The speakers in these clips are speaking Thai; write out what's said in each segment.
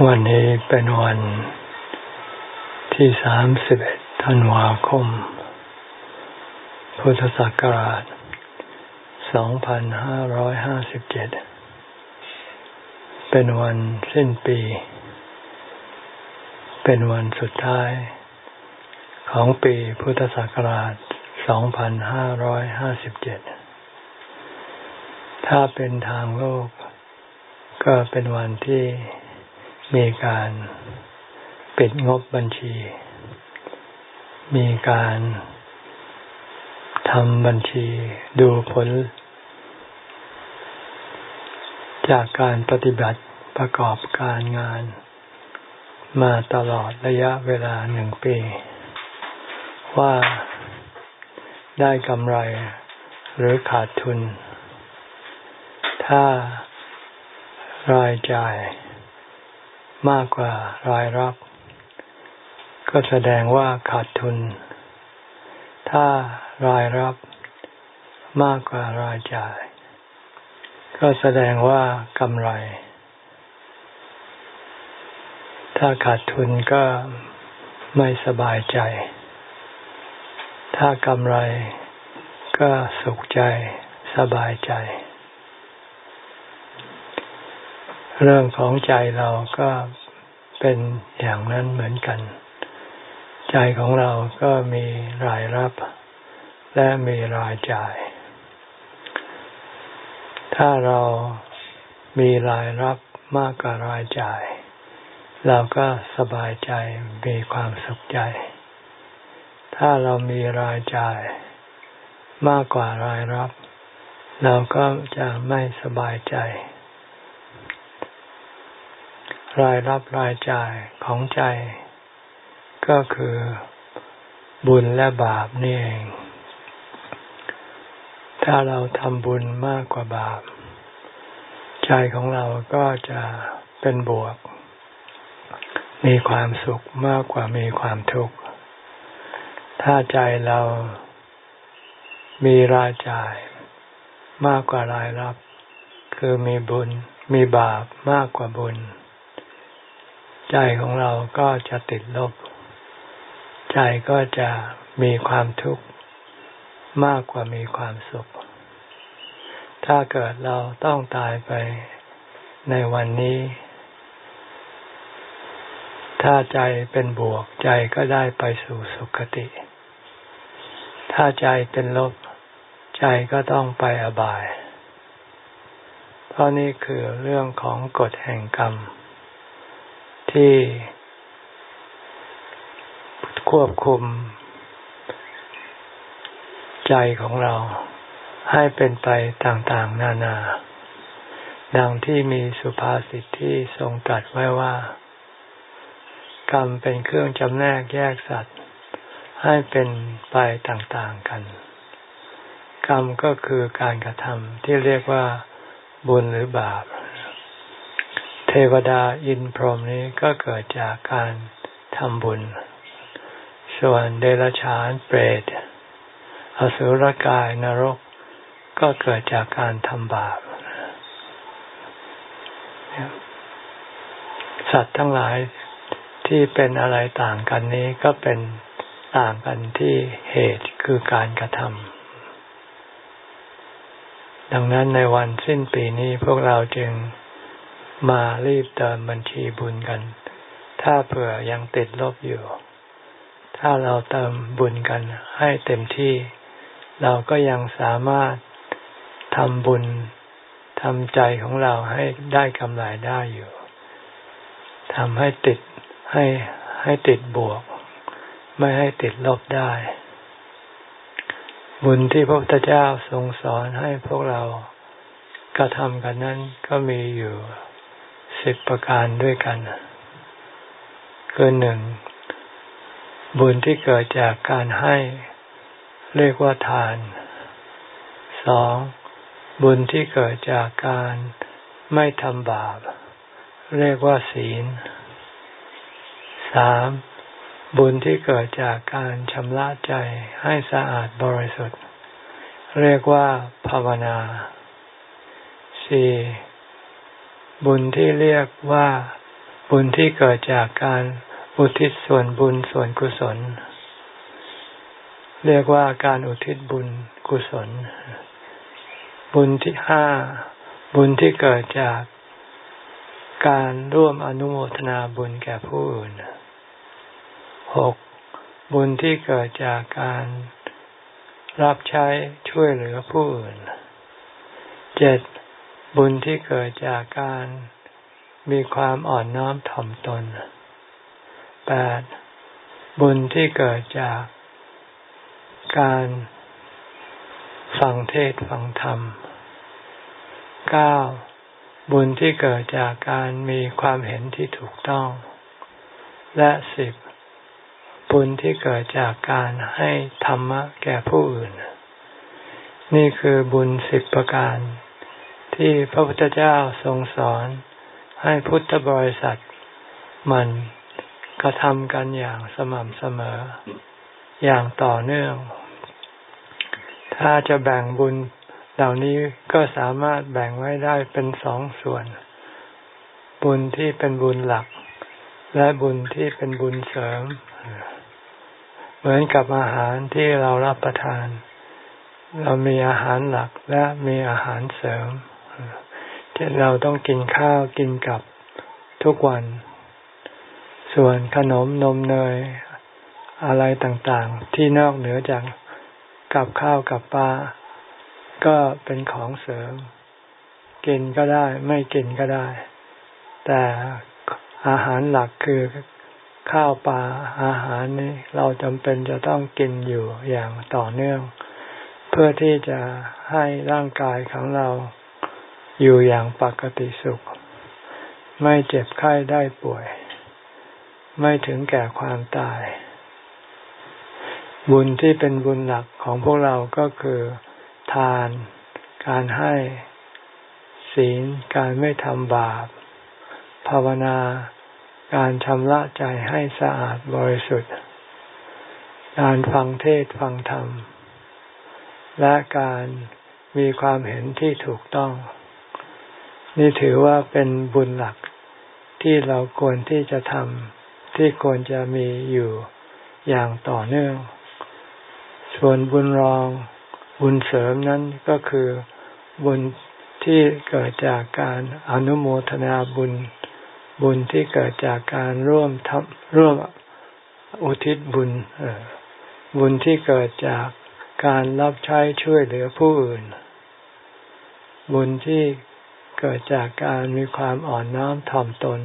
วันนี้เป็นวันที่สามสิบเอ็ดธันวาคม พุทธศักราชสองพันห้าร้อยห้าสิบเจ็ดเป็นวันสิ้นปี เป็นวันสุดท้าย ของปีพุทธศักราชสองพันห้าร้อยห้าสิบเจ็ดถ้าเป็นทางโลก ก็เป็นวันที่ มีการปิดงบบัญชี มีการทำบัญชีดูผล จากการปฏิบัติประกอบการงาน มาตลอดระยะเวลาหนึ่งปี ว่าได้กำไรหรือขาดทุน ถ้ารายจ่าย มากกว่ารายรับ ก็แสดงว่าขาดทุน ถ้ารายรับมากกว่ารายจ่าย ก็แสดงว่ากำไร ถ้าขาดทุนก็ไม่สบายใจ ถ้ากำไรก็สุขใจสบายใจ เรื่องของใจเราก็ เป็นอย่างนั้นเหมือนกัน ใจของเราก็มีรายรับ และมีรายจ่าย ถ้าเรามีรายรับมากกว่ารายจ่าย เราก็สบายใจมีความสุขใจ ถ้าเรามีรายจ่ายมากกว่ารายรับ เราก็จะไม่สบายใจ รายรับรายจ่ายของใจ ก็คือบุญและบาปนี่เอง ถ้าเราทำบุญมากกว่าบาป ใจของเราก็จะเป็นบวก มีความสุขมากกว่ามีความทุกข์ ถ้าใจเรามีรายจ่ายมากกว่ารายรับ คือมีบุญมีบาปมากกว่าบุญ ใจของเราก็จะติดลบ ใจก็จะมีความทุกข์มากกว่ามีความสุข ถ้าเกิดเราต้องตายไปในวันนี้ ถ้าใจเป็นบวกใจก็ได้ไปสู่สุคติ ถ้าใจเป็นลบ ใจก็ต้องไปอบาย เพราะนี่คือเรื่องของกฎแห่งกรรม ที่ควบคุม ใจของเราให้เป็นไปต่างๆ นานา ดังที่มีสุภาษิตที่ทรงตรัสไว้ว่า กรรมเป็นเครื่องจำแนกแยกสัตว์ ให้เป็นไปต่างๆกัน กรรมก็คือการกระทำที่เรียกว่าบุญหรือบาป เทวดาอินพรหมนี้ก็เกิดจากการทำบุญ ส่วนเดรัจฉานเปรต อสุรกายนรก ก็เกิดจากการทำบาป สัตว์ทั้งหลายที่เป็นอะไรต่างกันนี้ก็เป็นต่างกันที่เหตุคือการกระทำ ดังนั้นในวันสิ้นปีนี้พวกเราจึง มารีบเติมบัญชีบุญกัน ถ้าเผื่อยังติดลบอยู่ ถ้าเราเติมบุญกันให้เต็มที่ เราก็ยังสามารถทำบุญทำใจของเราให้ได้กำไรได้อยู่ทำให้ติดให้ให้ติดบวก ไม่ให้ติดลบได้ บุญที่พระพุทธเจ้าทรงสอนให้พวกเรากระทำกันนั้นก็มีอยู่ สิบประการด้วยกันคือหนึ่งบุญที่เกิดจากการให้เรียกว่าทานสองบุญที่เกิดจากการไม่ทำบาป เรียกว่าศีลสามบุญที่เกิดจากการชำระใจให้สะอาดบริสุทธิ์ เรียกว่าภาวนาสี่ บุญที่เรียกว่าบุญที่เกิดจากการอุทิศส่วนบุญส่วนกุศล เรียกว่าการอุทิศบุญกุศล บุญที่ห้าบุญที่เกิดจากการร่วมอนุโมทนาบุญแก่ผู้อื่นหกบุญที่เกิดจากการรับใช้ช่วยเหลือผู้อื่นเจ็ด บุญที่เกิดจากการมีความอ่อนน้อมถ่อมตนแปดบุญที่เกิดจากการฟังเทศฟังธรรมเก้าบุญที่เกิดจากการมีความเห็นที่ถูกต้อง และสิบบุญที่เกิดจากการให้ธรรมะแก่ผู้อื่น นี่คือบุญสิบประการ ที่พระพุทธเจ้าทรงสอนให้พุทธบริษัทมันกระทำกันอย่างสม่ำเสมอ อย่างต่อเนื่อง ถ้าจะแบ่งบุญเหล่านี้ก็สามารถแบ่งไว้ได้เป็นสองส่วน บุญที่เป็นบุญหลัก และบุญที่เป็นบุญเสริม เหมือนกับอาหารที่เรารับประทาน เรามีอาหารหลักและมีอาหารเสริม เช่นเราต้องกินข้าวกินกับทุกวัน ส่วนขนมนมเนยอะไรต่างๆ ที่นอกเหนือจากกับข้าวกับปลาก็เป็นของเสริม กินก็ได้ไม่กินก็ได้ แต่อาหารหลักคือข้าวปลาอาหารนี้เราจำเป็นจะต้องกินอยู่อย่างต่อเนื่อง เพื่อที่จะให้ร่างกายของเรา อยู่อย่างปกติสุข ไม่เจ็บไข้ได้ป่วย ไม่ถึงแก่ความตาย บุญที่เป็นบุญหลักของพวกเราก็คือ ทาน การให้ ศีล การไม่ทำบาป ภาวนา การชำระใจให้สะอาดบริสุทธิ์ การฟังเทศฟังธรรม และการมีความเห็นที่ถูกต้อง นี่ถือว่าเป็นบุญหลักที่เราควรที่จะทำที่ควรจะมีอยู่อย่างต่อเนื่อง ส่วนบุญรองบุญเสริมนั้นก็คือบุญที่เกิดจากการอนุโมทนาบุญ บุญที่เกิดจากการร่วมทำร่วมอุทิศบุญบุญที่เกิดจากการรับใช้ช่วยเหลือผู้อื่น บุญที่ เกิดจากการมีความอ่อนน้อมถ่อมตน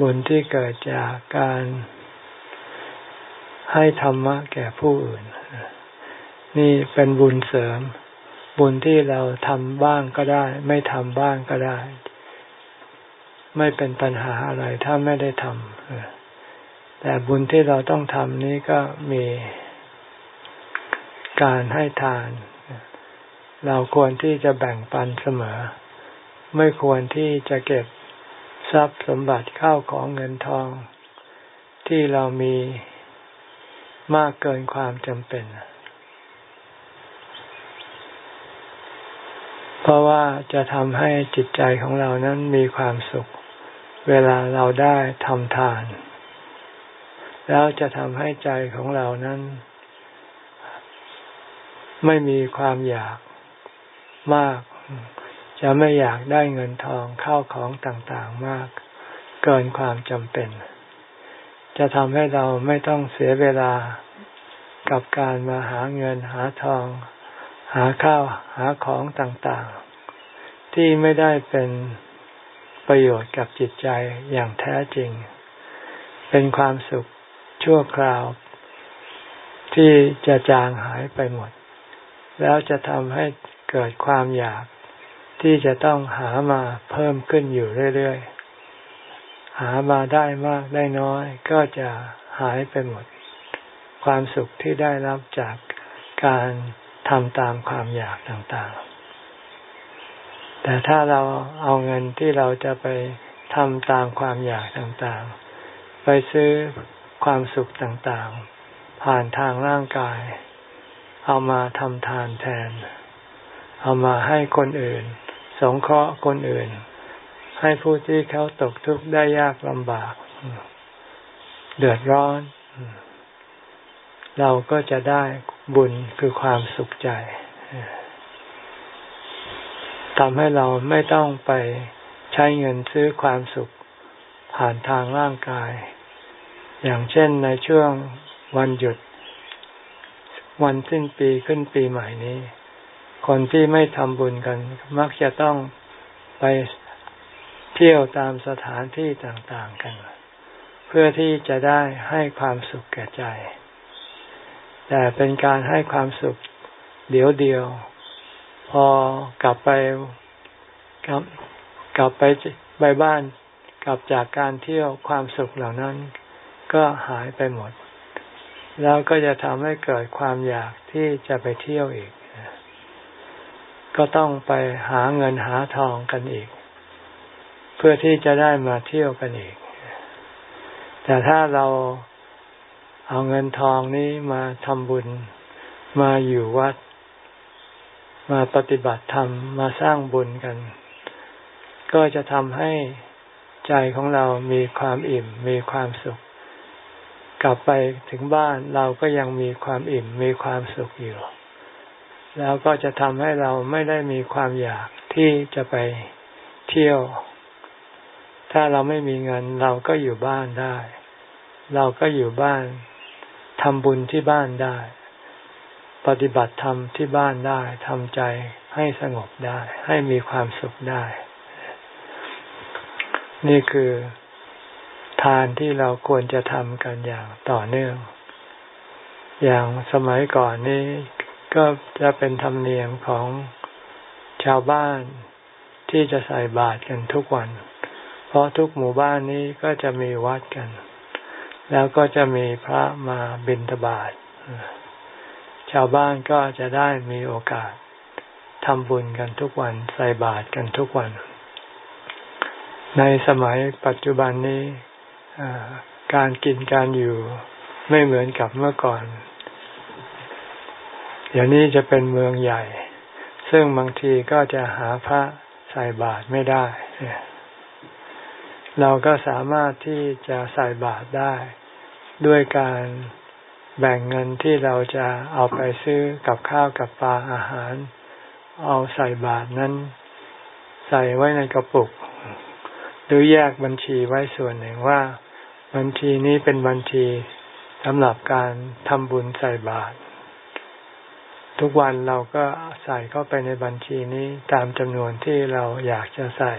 บุญที่เกิดจากการให้ธรรมะแก่ผู้อื่น นี่เป็นบุญเสริม บุญที่เราทำบ้างก็ได้ ไม่ทำบ้างก็ได้ ไม่เป็นปัญหาอะไรถ้าไม่ได้ทำแต่บุญที่เราต้องทำนี้ก็มีการให้ทาน เราควรที่จะแบ่งปันเสมอ ไม่ควรที่จะเก็บทรัพย์สมบัติเข้าของเงินทอง ที่เรามีมากเกินความจำเป็น เพราะว่าจะทำให้จิตใจของเรานั้นมีความสุข เวลาเราได้ทำทาน แล้วจะทำให้ใจของเรานั้น ไม่มีความอยาก มาก จะไม่อยากได้เงินทองเข้าของต่างๆมาก เกินความจำเป็น จะทำให้เราไม่ต้องเสียเวลากับการมาหาเงินหาทอง หาข้าวหาของต่างๆ ที่ไม่ได้เป็นประโยชน์กับจิตใจอย่างแท้จริง เป็นความสุขชั่วคราว ที่จะจางหายไปหมด แล้วจะทำให้ เกิดความอยากที่จะต้องหามาเพิ่มขึ้นอยู่เรื่อยๆ หามาได้มากได้น้อย ก็จะหายไปหมด ความสุขที่ได้รับจากการทำตามความอยากต่างๆ แต่ถ้าเราเอาเงินที่เราจะไปทำตามความอยากต่างๆ ไปซื้อความสุขต่างๆ ผ่านทางร่างกาย เอามาทำทานแทน เอามาให้คนอื่น สงเคราะห์คนอื่น ให้ผู้ที่เขาตกทุกข์ได้ยากลำบาก เดือดร้อน เราก็จะได้บุญคือความสุขใจทำให้เราไม่ต้องไปใช้เงินซื้อความสุขผ่านทางร่างกาย อย่างเช่นในช่วงวันหยุด วันสิ้นปีขึ้นปีใหม่นี้ คนที่ไม่ทำบุญกัน มักจะต้องไปเที่ยวตามสถานที่ต่างๆกัน เพื่อที่จะได้ให้ความสุขแก่ใจ แต่เป็นการให้ความสุขเดียวเดียว พอกลับไปกลับกลับไปไปบ้านกลับจากการเที่ยวความสุขเหล่านั้น ก็หายไปหมด แล้วก็จะทำให้เกิดความอยากที่จะไปเที่ยวอีก ก็ต้องไปหาเงินหาทองกันอีก เพื่อที่จะได้มาเที่ยวกันอีก แต่ถ้าเราเอาเงินทองนี้มาทำบุญมาอยู่วัด มาปฏิบัติธรรมมาสร้างบุญกัน ก็จะทำให้ใจของเรามีความอิ่มมีความสุข กลับไปถึงบ้านเราก็ยังมีความอิ่มมีความสุขอยู่ แล้วก็จะทำให้เราไม่ได้มีความอยากที่จะไปเที่ยว ถ้าเราไม่มีเงินเราก็อยู่บ้านได้ เราก็อยู่บ้านทำบุญที่บ้านได้ ปฏิบัติธรรมที่บ้านได้ทำใจให้สงบได้ ให้มีความสุขได้ นี่คือทานที่เราควรจะทำกันอย่างต่อเนื่อง อย่างสมัยก่อนนี้ ก็จะเป็นธรรมเนียมของชาวบ้านที่จะใส่บาตรกันทุกวัน เพราะทุกหมู่บ้านนี้ก็จะมีวัดกัน แล้วก็จะมีพระมาบิณฑบาตชาวบ้านก็จะได้มีโอกาสทำบุญกันทุกวัน ใส่บาตรกันทุกวัน ในสมัยปัจจุบันนี้การกินการอยู่ไม่เหมือนกับเมื่อก่อน เดี๋ยวนี้จะเป็นเมืองใหญ่ ซึ่งบางทีก็จะหาพระใส่บาตรไม่ได้ เราก็สามารถที่จะใส่บาตรได้ ด้วยการแบ่งเงินที่เราจะเอาไปซื้อกับข้าวกับปลาอาหาร เอาใส่บาตรนั้น ใส่ไว้ในกระปุก หรือแยกบัญชีไว้ส่วนหนึ่งว่า บัญชีนี้เป็นบัญชีสำหรับการทำบุญใส่บาตร ทุกวันเราก็ใส่เข้าไปในบัญชีนี้ตามจำนวนที่เราอยากจะใส่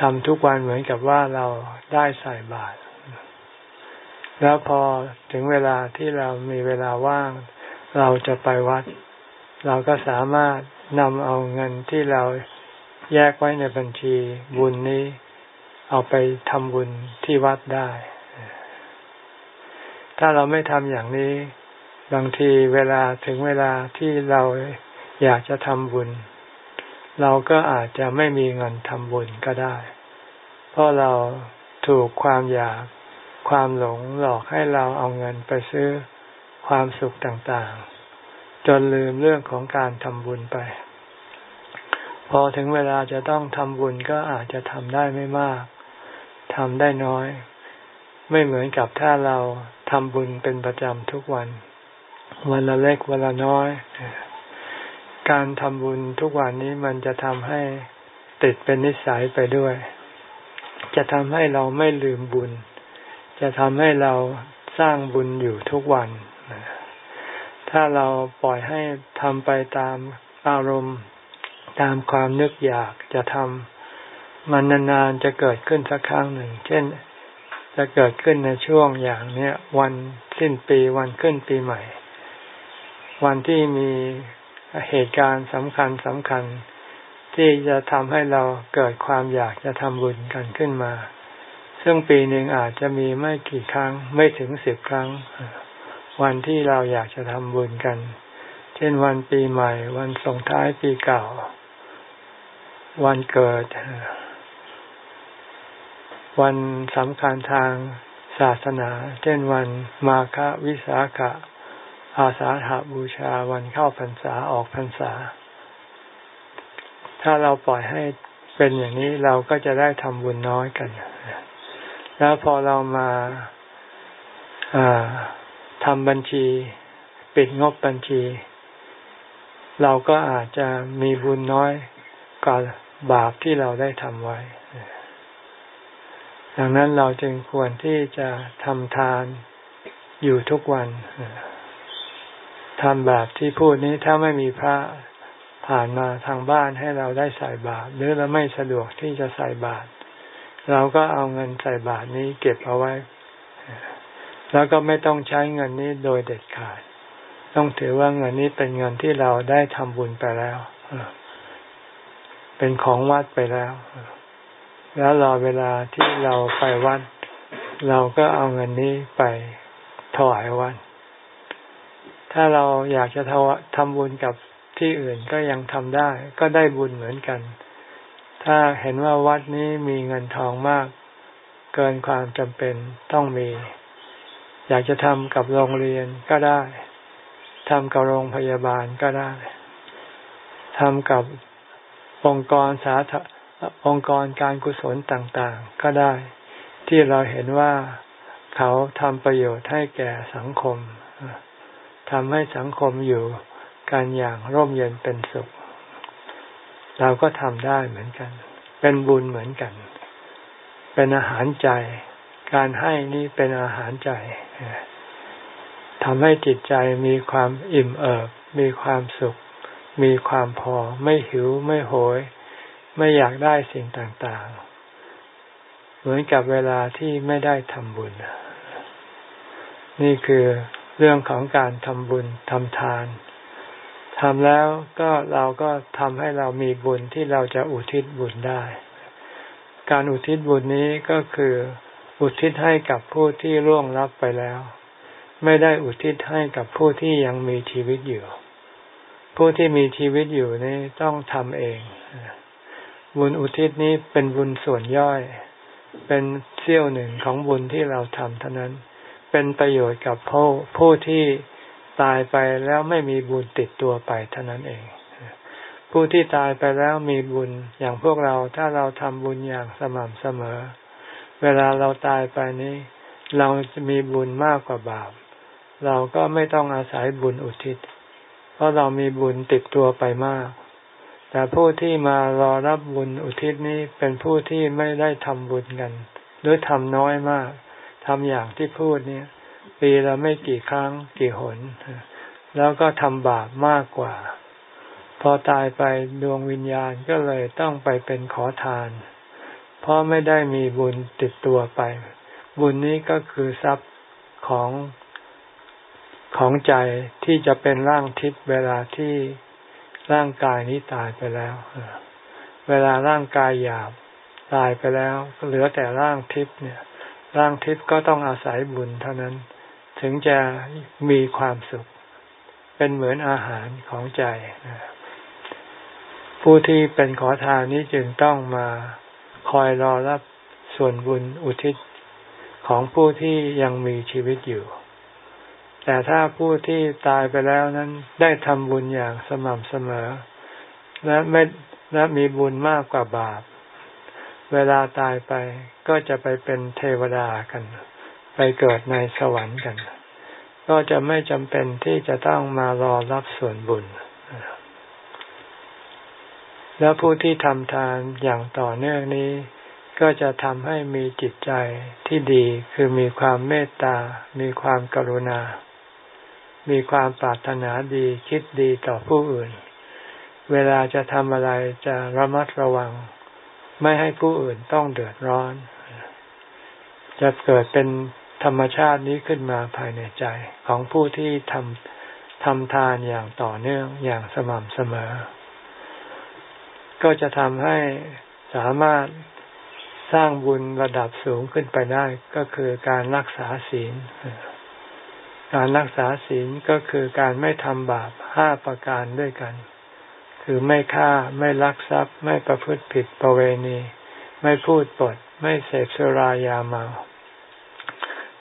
ทำทุกวันเหมือนกับว่าเราได้ใส่บาตรแล้วพอถึงเวลาที่เรามีเวลาว่าง เราจะไปวัด เราก็สามารถนำเอาเงินที่เราแยกไว้ในบัญชีบุญนี้ เอาไปทำบุญที่วัดได้ ถ้าเราไม่ทำอย่างนี้ บางทีเวลาถึงเวลาที่เราอยากจะทำบุญ เราก็อาจจะไม่มีเงินทำบุญก็ได้ เพราะเราถูกความอยากความหลงหลอกให้เราเอาเงินไปซื้อความสุขต่างๆ จนลืมเรื่องของการทำบุญไป พอถึงเวลาจะต้องทำบุญก็อาจจะทำได้ไม่มากทำได้น้อย ไม่เหมือนกับถ้าเราทำบุญเป็นประจำทุกวัน วันละเล็กวันละน้อย การทำบุญทุกวันนี้มันจะทำให้ติดเป็นนิสัยไปด้วย จะทำให้เราไม่ลืมบุญ จะทำให้เราสร้างบุญอยู่ทุกวัน ถ้าเราปล่อยให้ทำไปตามอารมณ์ตามความนึกอยากจะทำมันนานๆจะเกิดขึ้นสักครั้งหนึ่ง เช่นจะเกิดขึ้นในช่วงอย่างเนี้ยวันสิ้นปีวันขึ้นปีใหม่ วันที่มีเหตุการณ์สำคัญสำคัญ ที่จะทำให้เราเกิดความอยากจะทำบุญกันขึ้นมา ซึ่งปีหนึ่งอาจจะมีไม่กี่ครั้งไม่ถึงสิบครั้ง วันที่เราอยากจะทำบุญกัน เช่นวันปีใหม่ วันส่งท้ายปีเก่า วันเกิด วันสำคัญทางศาสนา เช่นวันมาฆวิสาขะ อาสาหาบูชาวันเข้าพรรษาออกพรรษา ถ้าเราปล่อยให้เป็นอย่างนี้เราก็จะได้ทำบุญน้อยกัน แล้วพอเรามาทำบัญชี ปิดงบบัญชี เราก็อาจจะมีบุญน้อยกว่าบาปที่เราได้ทำไว้ ดังนั้นเราจึงควรที่จะทำทานอยู่ทุกวัน ทำแบบที่พูดนี้ถ้าไม่มีพระผ่านมาทางบ้านให้เราได้ใส่บาตรหรือเราไม่สะดวกที่จะใส่บาตรเราก็เอาเงินใส่บาตรนี้เก็บเอาไว้ แล้วก็ไม่ต้องใช้เงินนี้โดยเด็ดขาด ต้องถือว่าเงินนี้เป็นเงินที่เราได้ทำบุญไปแล้วเป็นของวัดไปแล้ว แล้วรอเวลาที่เราไปวัด เราก็เอาเงินนี้ไปถวายวัด ถ้าเราอยากจะทำบุญกับที่อื่นก็ยังทำได้ ก็ได้บุญเหมือนกัน ถ้าเห็นว่าวัดนี้มีเงินทองมาก เกินความจำเป็นต้องมี อยากจะทำกับโรงเรียนก็ได้ทำกับโรงพยาบาลก็ได้ทำกับองค์กรสาธองค์กรการกุศลต่างๆ ก็ได้ ที่เราเห็นว่าเขาทำประโยชน์ให้แก่สังคม ทำให้สังคมอยู่กันอย่างร่มเย็นเป็นสุข เราก็ทำได้เหมือนกัน เป็นบุญเหมือนกัน เป็นอาหารใจ การให้นี่เป็นอาหารใจทำให้จิตใจมีความอิ่มเอิบ มีความสุข มีความพอ ไม่หิวไม่โหย ไม่อยากได้สิ่งต่างๆ เหมือนกับเวลาที่ไม่ได้ทำบุญ นี่คือ เรื่องของการทำบุญทำทานทำแล้วก็เราก็ทำให้เรามีบุญที่เราจะอุทิศบุญได้ การอุทิศบุญนี้ก็คืออุทิศให้กับผู้ที่ร่วงลับไปแล้ว ไม่ได้อุทิศให้กับผู้ที่ยังมีชีวิตอยู่ ผู้ที่มีชีวิตอยู่นี่ต้องทำเอง บุญอุทิศนี้เป็นบุญส่วนย่อย เป็นเสี้ยวหนึ่งของบุญที่เราทำเท่านั้น เป็นประโยชน์กับผู้ผู้ที่ตายไปแล้วไม่มีบุญติดตัวไปเท่านั้นเอง ผู้ที่ตายไปแล้วมีบุญอย่างพวกเราถ้าเราทำบุญอย่างสม่ำเสมอ เวลาเราตายไปนี้ เราจะมีบุญมากกว่าบาป เราก็ไม่ต้องอาศัยบุญอุทิศ เพราะเรามีบุญติดตัวไปมาก แต่ผู้ที่มารอรับบุญอุทิศนี้เป็นผู้ที่ไม่ได้ทำบุญกัน หรือทำน้อยมาก ทำอย่างที่พูดเนี่ย ปีละไม่กี่ครั้งกี่หน แล้วก็ทำบาปมากกว่า พอตายไปดวงวิญญาณก็เลยต้องไปเป็นขอทาน เพราะไม่ได้มีบุญติดตัวไป บุญนี้ก็คือทรัพย์ของของใจที่จะเป็นร่างทิพย์เวลาที่ร่างกายนี้ตายไปแล้ว เวลาร่างกายหยาบตายไปแล้วเหลือแต่ร่างทิพย์เนี่ย ร่างทิพย์ก็ต้องอาศัยบุญเท่านั้นถึงจะมีความสุข เป็นเหมือนอาหารของใจ ผู้ที่เป็นขอทานนี้จึงต้องมาคอยรอรับส่วนบุญอุทิศของผู้ที่ยังมีชีวิตอยู่ แต่ถ้าผู้ที่ตายไปแล้วนั้นได้ทำบุญอย่างสม่ำเสมอ และไม่และมีบุญมากกว่าบาป เวลาตายไปก็จะไปเป็นเทวดากัน ไปเกิดในสวรรค์กัน ก็จะไม่จำเป็นที่จะต้องมารอรับส่วนบุญ แล้วผู้ที่ทำทานอย่างต่อเนื่องนี้ ก็จะทำให้มีจิตใจที่ดีคือมีความเมตตา มีความกรุณา มีความปรารถนาดีคิดดีต่อผู้อื่น เวลาจะทำอะไรจะระมัดระวัง ไม่ให้ผู้อื่นต้องเดือดร้อน จะเกิดเป็นธรรมชาตินี้ขึ้นมาภายในใจของผู้ที่ทำทำทานอย่างต่อเนื่องอย่างสม่ำเสมอ ก็จะทำให้สามารถสร้างบุญระดับสูงขึ้นไปได้ก็คือการรักษาศีล การรักษาศีลก็คือการไม่ทำบาปห้าประการด้วยกัน คือไม่ฆ่าไม่ลักทรัพย์ ไม่ประพฤติผิดประเวณี ไม่พูดปด ไม่เสพสุรายาเมา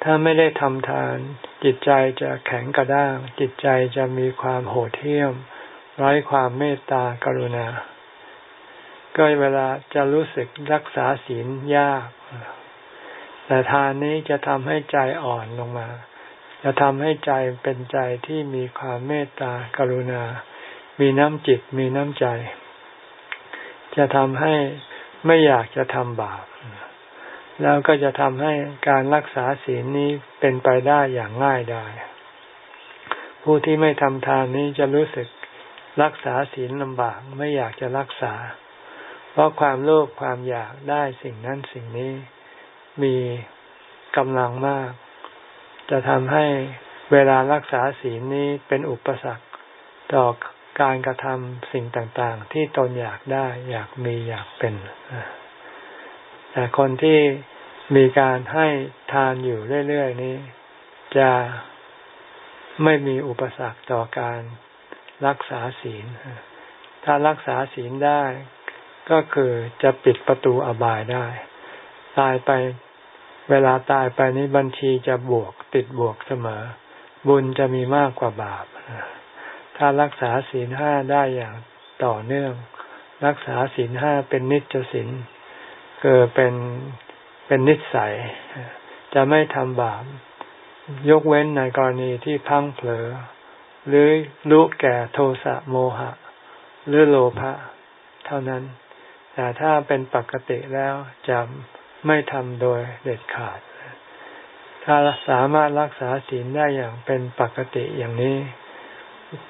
ถ้าไม่ได้ทำทาน จิตใจจะแข็งกระด้าง จิตใจจะมีความโหดเหี้ยมไร้ความเมตตากรุณา ก็เวลาจะรู้สึกรักษาศีลยาก แต่ทานนี้จะทำให้ใจอ่อนลงมา จะทำให้ใจเป็นใจที่มีความเมตตากรุณา มีน้ำจิตมีน้ำใจ จะทำให้ไม่อยากจะทำบาป แล้วก็จะทำให้การรักษาศีลนี้เป็นไปได้อย่างง่ายดายผู้ที่ไม่ทำทานนี้จะรู้สึกรักษาศีลลำบากไม่อยากจะรักษา เพราะความโลภความอยากได้สิ่งนั้นสิ่งนี้มีกำลังมาก จะทำให้เวลารักษาศีลนี้เป็นอุปสรรค ต่อ การกระทำสิ่งต่างๆ ที่ตนอยากได้ อยากมีอยากเป็นแต่คนที่มีการให้ทานอยู่เรื่อยๆนี้ จะไม่มีอุปสรรคต่อการรักษาศีล ถ้ารักษาศีลได้ ก็คือจะปิดประตูอบายได้ ตายไปเวลาตายไปนี้บัญชีจะบวกติดบวกเสมอ บุญจะมีมากกว่าบาป ถ้ารักษาศีลห้าได้อย่างต่อเนื่อง รักษาศีลห้าเป็นนิจศีลเกิดเป็นเป็นนิสัย จะไม่ทำบาปยกเว้นในกรณีที่พังเผลอ หรือรู้แก่โทสะโมหะ หรือโลภะเท่านั้น แต่ถ้าเป็นปกติแล้วจะไม่ทำโดยเด็ดขาด ถ้าสามารถรักษาศีลได้อย่างเป็นปกติอย่างนี้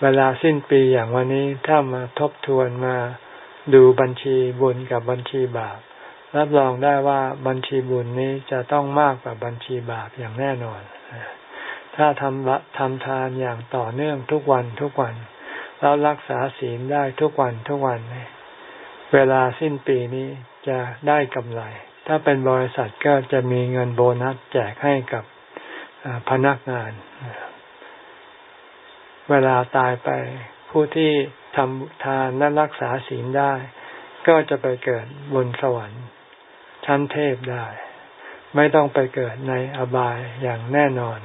เวลาสิ้นปีอย่างวันนี้ถ้ามาทบทวนมาดูบัญชีบุญกับบัญชีบาป รับรองได้ว่าบัญชีบุญนี้จะต้องมากกว่าบัญชีบาปอย่างแน่นอน ถ้าทำทำทานอย่างต่อเนื่องทุกวันทุกวัน แล้วรักษาศีลได้ทุกวันทุกวัน เวลาสิ้นปีนี้จะได้กำไร ถ้าเป็นบริษัทก็จะมีเงินโบนัสแจกให้กับพนักงาน เวลาตายไป ผู้ที่ทำทานและรักษาศีลได้ ก็จะไปเกิดบนสวรรค์ชั้นเทพได้ ไม่ต้องไปเกิดในอบายอย่างแน่นอน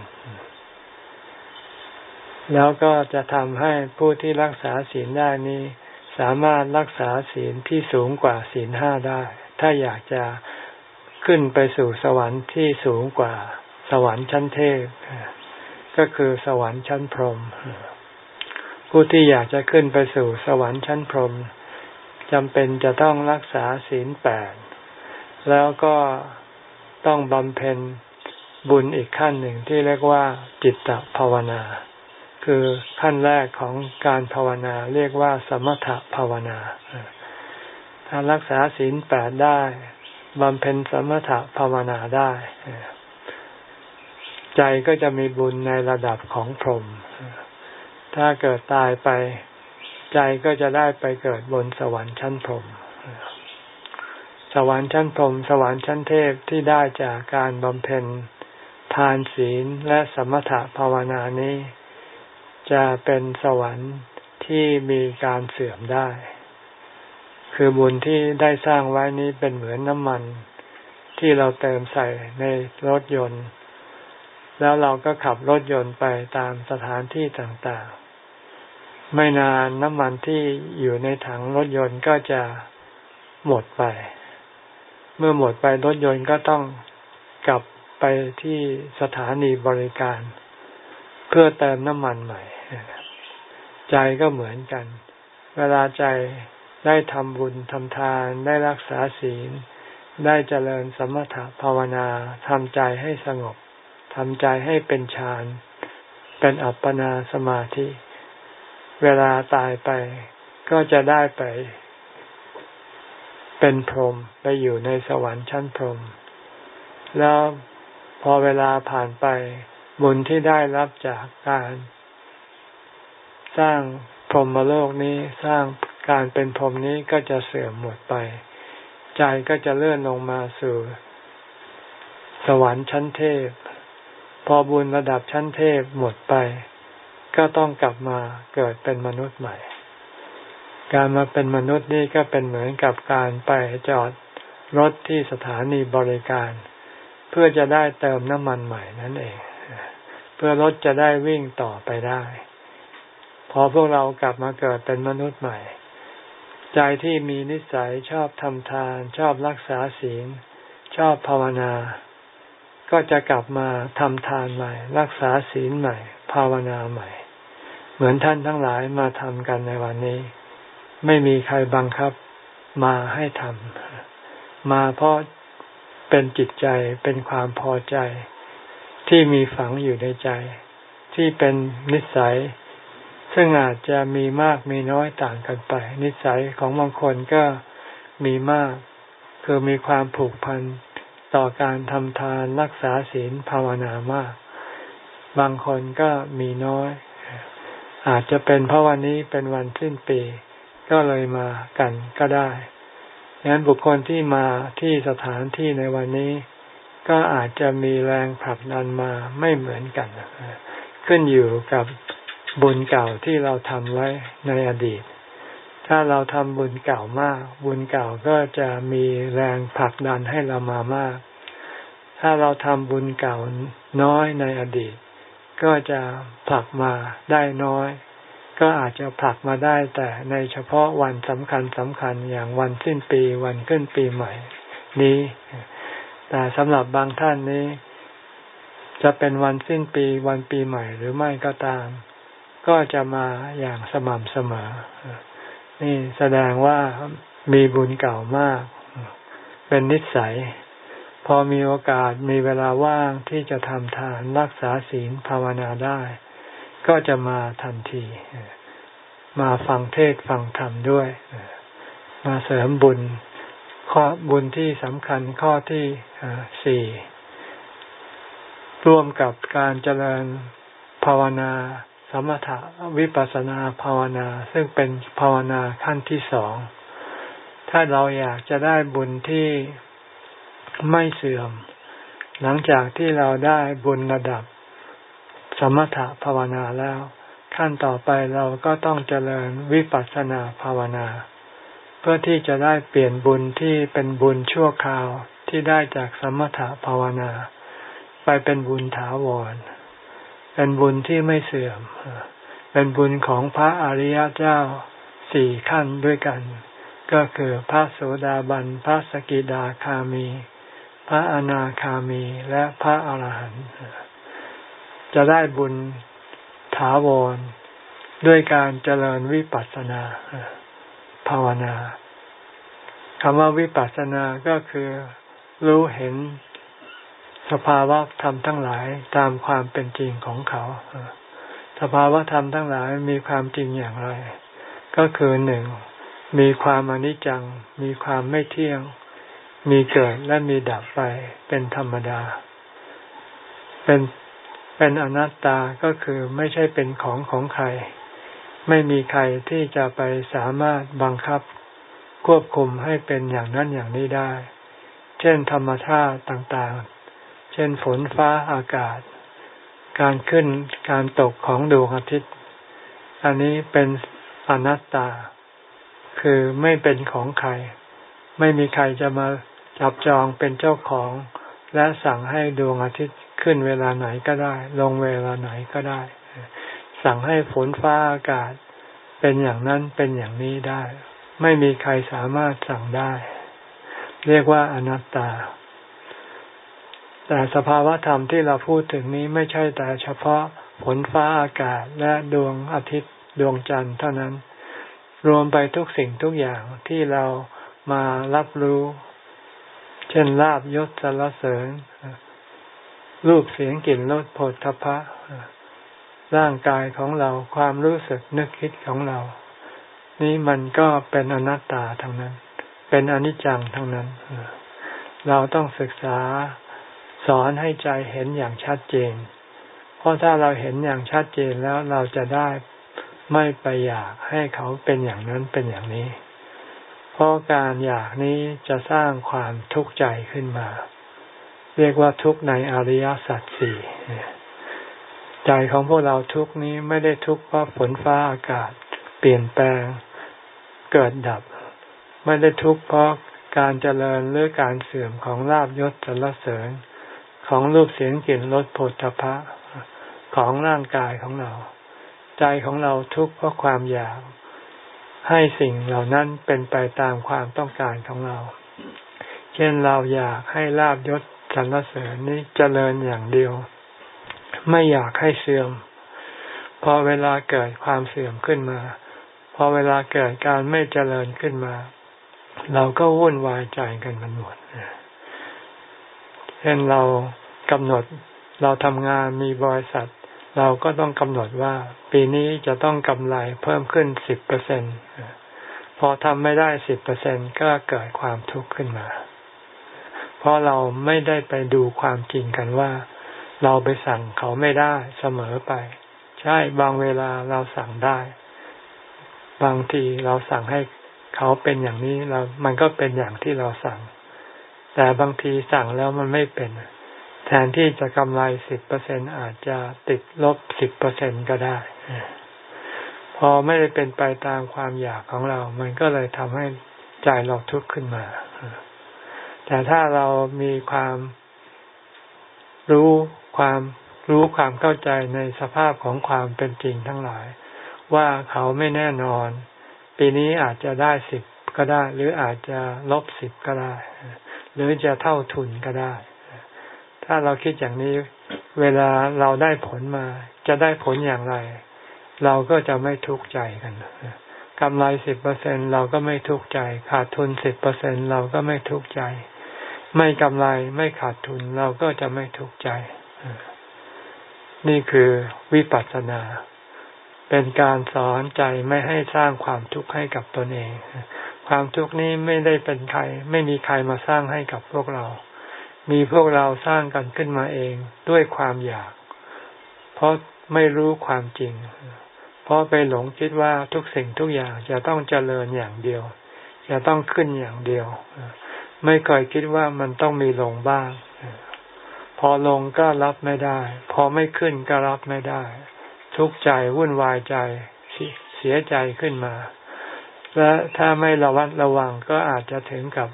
แล้วก็จะทำให้ผู้ที่รักษาศีลได้นี้ สามารถรักษาศีลที่สูงกว่าศีลห้าได้ ถ้าอยากจะขึ้นไปสู่สวรรค์ที่สูงกว่าสวรรค์ชั้นเทพ ก็คือสวรรค์ชั้นพรหมผู้ที่อยากจะขึ้นไปสู่สวรรค์ชั้นพรหมจำเป็นจะต้องรักษาศีลแปดแล้วก็ต้องบำเพ็ญบุญอีกขั้นหนึ่งที่เรียกว่าจิตตภาวนา คือขั้นแรกของการภาวนาเรียกว่าสมถภาวนา ถ้ารักษาศีลแปดได้บำเพ็ญสมถภาวนาได้ ใจก็จะมีบุญในระดับของพรหมถ้าเกิดตายไป ใจก็จะได้ไปเกิดบนสวรรค์ชั้นพรหมสวรรค์ชั้นพรหมสวรรค์ชั้นเทพที่ได้จากการบำเพ็ญทานศีลและสมถะภาวนานี้ จะเป็นสวรรค์ที่มีการเสื่อมได้ คือบุญที่ได้สร้างไว้นี้เป็นเหมือนน้ำมัน ที่เราเติมใส่ในรถยนต์ แล้วเราก็ขับรถยนต์ไปตามสถานที่ต่างๆ ไม่นานน้ำมันที่อยู่ในถังรถยนต์ก็จะหมดไป เมื่อหมดไปรถยนต์ก็ต้องกลับไปที่สถานีบริการ เพื่อเติมน้ำมันใหม่ ใจก็เหมือนกัน เวลาใจได้ทำบุญทำทานได้รักษาศีล ได้เจริญสมถะภาวนาทำใจให้สงบ ทำใจให้เป็นฌาน เป็นอัปปนาสมาธิ เวลาตายไปก็จะได้ไป เป็นพรหมไปอยู่ในสวรรค์ชั้นพรหมแล้วพอเวลาผ่านไปบุญที่ได้รับจากการ สร้างพรหมโลกนี้สร้างการเป็นพรหมนี้ก็จะเสื่อมหมดไป ใจก็จะเลื่อนลงมาสู่ สวรรค์ชั้นเทพ พอบุญระดับชั้นเทพหมดไป ก็ต้องกลับมาเกิดเป็นมนุษย์ใหม่ การมาเป็นมนุษย์นี่ก็เป็นเหมือนกับการไปจอดรถที่สถานีบริการ เพื่อจะได้เติมน้ำมันใหม่นั่นเอง เพื่อรถจะได้วิ่งต่อไปได้ พอพวกเรากลับมาเกิดเป็นมนุษย์ใหม่ ใจที่มีนิสัยชอบทำทาน ชอบรักษาศีล ชอบภาวนา ก็จะกลับมาทำทานใหม่ รักษาศีลใหม่ ภาวนาใหม่ เหมือนท่านทั้งหลายมาทำกันในวันนี้ ไม่มีใครบังคับมาให้ทำมาเพราะเป็นจิตใจเป็นความพอใจ ที่มีฝังอยู่ในใจ ที่เป็นนิสัย ซึ่งอาจจะมีมากมีน้อยต่างกันไป นิสัยของบางคนก็มีมาก คือมีความผูกพัน ต่อการทำทานรักษาศีลภาวนามาก บางคนก็มีน้อย อาจจะเป็นเพราะวันนี้เป็นวันสิ้นปี ก็เลยมากันก็ได้ดงนั้นบุคคลที่มาที่สถานที่ในวันนี้ ก็อาจจะมีแรงผลักดันมาไม่เหมือนกัน ขึ้นอยู่กับบุญเก่าที่เราทำไว้ในอดีต ถ้าเราทำบุญเก่ามาก บุญเก่าก็จะมีแรงผลักดันให้เรามามาก ถ้าเราทำบุญเก่าน้อยในอดีต ก็จะผลักมาได้น้อย ก็อาจจะผลักมาได้แต่ในเฉพาะวันสำคัญสำคัญอย่างวันสิ้นปีวันขึ้นปีใหม่ นี้ แต่สำหรับบางท่านนี้ จะเป็นวันสิ้นปีวันปีใหม่หรือไม่ก็ตาม ก็จะมาอย่างสม่ำเสมอ นี่แสดงว่ามีบุญเก่ามาก เป็นนิสัย พอมีโอกาสมีเวลาว่างที่จะทำทานรักษาศีลภาวนาได้ ก็จะมาทันที มาฟังเทศฟังธรรมด้วย มาเสริมบุญ ข้อบุญที่สำคัญข้อที่สี่ร่วมกับการเจริญภาวนา สมถะวิปัสนาภาวนา ซึ่งเป็นภาวนาขั้นที่สอง ถ้าเราอยากจะได้บุญที่ไม่เสื่อม หลังจากที่เราได้บุญระดับ สมถะภาวนาแล้ว ขั้นต่อไปเราก็ต้องเจริญวิปัสสนาภาวนา เพื่อที่จะได้เปลี่ยนบุญที่เป็นบุญชั่วคราวที่ได้จากสมถะภาวนา ไปเป็นบุญถาวร เป็นบุญที่ไม่เสื่อม เป็นบุญของพระอริยเจ้าสี่ขั้นด้วยกัน ก็คือพระโสดาบัน พระสกิดาคามี พระอนาคามีและพระอาหารหันต์จะได้บุญถาวรด้วยการเจริญวิปัสสนาภาวนาคำว่าวิปัสสนาก็คือรู้เห็น สภาวะธรรมทั้งหลายตามความเป็นจริงของเขา สภาวะธรรมทั้งหลายมีความจริงอย่างไร ก็คือหนึ่งมีความอนิจจัง มีความไม่เที่ยง มีเกิดและมีดับไปเป็นธรรมดา เป็นเป็นอนัตตาก็คือไม่ใช่เป็นของของใคร ไม่มีใครที่จะไปสามารถบังคับ ควบคุมให้เป็นอย่างนั้นอย่างนี้ได้ เช่นธรรมชาติต่าง เช่นฝนฟ้าอากาศ การขึ้นการตกของดวงอาทิตย์ อันนี้เป็นอนัตตา คือไม่เป็นของใคร ไม่มีใครจะมาจับจองเป็นเจ้าของ และสั่งให้ดวงอาทิตย์ขึ้นเวลาไหนก็ได้ ลงเวลาไหนก็ได้ สั่งให้ฝนฟ้าอากาศ เป็นอย่างนั้นเป็นอย่างนี้ได้ ไม่มีใครสามารถสั่งได้ เรียกว่าอนัตตา แต่สภาวะธรรมที่เราพูดถึงนี้ไม่ใช่แต่เฉพาะฝนฟ้าอากาศและดวงอาทิตย์ดวงจันทร์เท่านั้น รวมไปทุกสิ่งทุกอย่างที่เรามารับรู้ เช่นลาบยศสรรเสริญรูปเสียงกลิ่นรสผลทพะ ร่างกายของเราความรู้สึกนึกคิดของเรา นี่มันก็เป็นอนัตตาทั้งนั้น เป็นอนิจจังทั้งนั้น เราต้องศึกษา สอนให้ใจเห็นอย่างชัดเจน เพราะถ้าเราเห็นอย่างชัดเจนแล้วเราจะได้ไม่ไปอยากให้เขาเป็นอย่างนั้นเป็นอย่างนี้ เพราะการอยากนี้จะสร้างความทุกข์ใจขึ้นมา เรียกว่าทุกข์ในอริยสัจสี่ใจของพวกเราทุกนี้ไม่ได้ทุกข์เพราะฝนฟ้าอากาศ เปลี่ยนแปลงเกิดดับ ไม่ได้ทุกข์เพราะการเจริญหรือการเสื่อมของลาบยศสรรเสริญ ของรูปเสียงกลิ่นรสผฏฐพะของร่างกายของเรา ใจของเราทุกข์เพราะความอยาก ให้สิ่งเหล่านั้นเป็นไปตามความต้องการของเรา เช่นเราอยากให้ลาบยศสรรเสริญนี้เจริญอย่างเดียว ไม่อยากให้เสื่อม พอเวลาเกิดความเสื่อมขึ้นมา พอเวลาเกิดการไม่เจริญขึ้นมา เราก็วุ่นวายใจกันมันหมด เช่นเรากำหนดเราทำงานมีบริษัท เราก็ต้องกำหนดว่า ปีนี้จะต้องกำไรเพิ่มขึ้นสิบเปอร์เซ็นพอทำไม่ได้สิบเปอร์เซ็นก็เกิดความทุกข์ขึ้นมา เพราะเราไม่ได้ไปดูความจริงกันว่า เราไปสั่งเขาไม่ได้เสมอไป ใช่บางเวลาเราสั่งได้ บางทีเราสั่งให้เขาเป็นอย่างนี้เรา มันก็เป็นอย่างที่เราสั่ง แต่บางทีสั่งแล้วมันไม่เป็น แทนที่จะกำไรสิบเปอร์เซ็นอาจจะติดลบสิบเปอร์เซ็นก็ได้ พอไม่ได้เป็นไปตามความอยากของเรา มันก็เลยทำให้ใจเราทุกข์ขึ้นมา แต่ถ้าเรามีความรู้ความรู้ความเข้าใจในสภาพของความเป็นจริงทั้งหลาย ว่าเขาไม่แน่นอน ปีนี้อาจจะได้สิบก็ได้ หรืออาจจะลบสิบก็ได้ หรือจะเท่าทุนก็ได้ ถ้าเราคิดอย่างนี้ เวลาเราได้ผลมา จะได้ผลอย่างไร เราก็จะไม่ทุกข์ใจกันกำไรสิบเปอร์เซ็นเราก็ไม่ทุกข์ใจ ขาดทุนสิบเปอร์เซ็นเราก็ไม่ทุกข์ใจ ไม่กำไรไม่ขาดทุนเราก็จะไม่ทุกข์ใจ นี่คือวิปัสสนา เป็นการสอนใจไม่ให้สร้างความทุกข์ให้กับตนเอง ความทุกข์นี้ไม่ได้เป็นใคร ไม่มีใครมาสร้างให้กับพวกเรา มีพวกเราสร้างกันขึ้นมาเองด้วยความอยาก เพราะไม่รู้ความจริง เพราะไปหลงคิดว่าทุกสิ่งทุกอย่างจะต้องเจริญอย่างเดียว จะต้องขึ้นอย่างเดียว ไม่เคยคิดว่ามันต้องมีลงบ้าง พอลงก็รับไม่ได้ พอไม่ขึ้นก็รับไม่ได้ ทุกข์ใจวุ่นวายใจเสียใจขึ้นมา และถ้าไม่ระวัดระวังก็อาจจะถึงกับ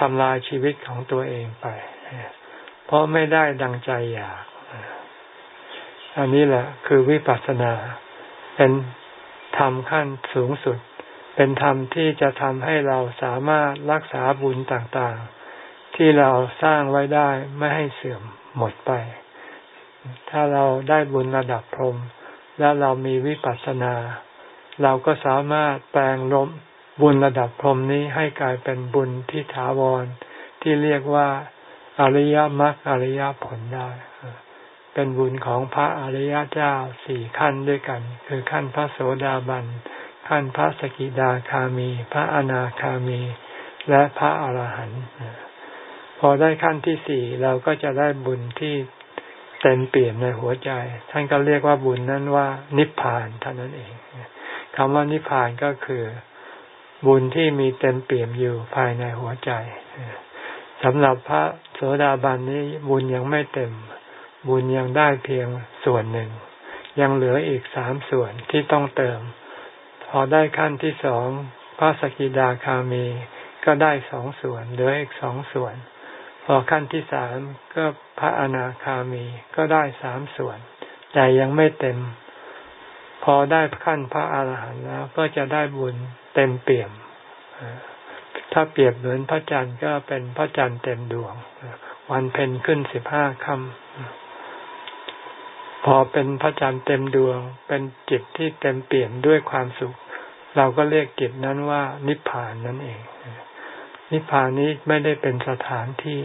ทำลายชีวิตของตัวเองไป เพราะไม่ได้ดังใจอยาก อันนี้แหละคือวิปัสสนา เป็นธรรมขั้นสูงสุด เป็นธรรมที่จะทำให้เราสามารถรักษาบุญต่างๆ ที่เราสร้างไว้ได้ไม่ให้เสื่อมหมดไป ถ้าเราได้บุญระดับพรหมแล้วเรามีวิปัสสนา เราก็สามารถแปลงลมบุญระดับพรหมนี้ให้กลายเป็นบุญที่ถาวร ที่เรียกว่าอริยมรรคอริยผลได้ เป็นบุญของพระอริยเจ้าสี่ขั้นด้วยกัน คือขั้นพระโสดาบัน ขั้นพระสกิดาคามี พระอนาคามี และพระอรหันต์พอได้ขั้นที่สี่เราก็จะได้บุญที่เต็มเปี่ยมในหัวใจ ท่านก็เรียกว่าบุญนั้นว่านิพพานเท่านั้นเอง คำว่านิพพานก็คือ บุญที่มีเต็มเปี่ยมอยู่ภายในหัวใจสำหรับพระโสดาบันนี้บุญยังไม่เต็ม บุญยังได้เพียงส่วนหนึ่ง ยังเหลืออีกสามส่วนที่ต้องเติม พอได้ขั้นที่สองพระสกิดาคามีก็ได้สองส่วน เหลืออีกสองส่วน พอขั้นที่สามก็พระอนาคามีก็ได้สามส่วน แต่ยังไม่เต็ม พอได้ขั้นพระอาหารหันต์แล้ว ก็จะได้บุญเต็มเปี่ยม ถ้าเปรียบเหมือนพระจันทร์ก็เป็นพระจันทร์เต็มดวง วันเพ็ญขึ้นสิบห้าค่ำพอเป็นพระจันทร์เต็มดวง เป็นจิตที่เต็มเปี่ยมด้วยความสุข เราก็เรียกจิตนั้นว่า นิพพานนั่นเอง นิพพานนี้ไม่ได้เป็นสถานที่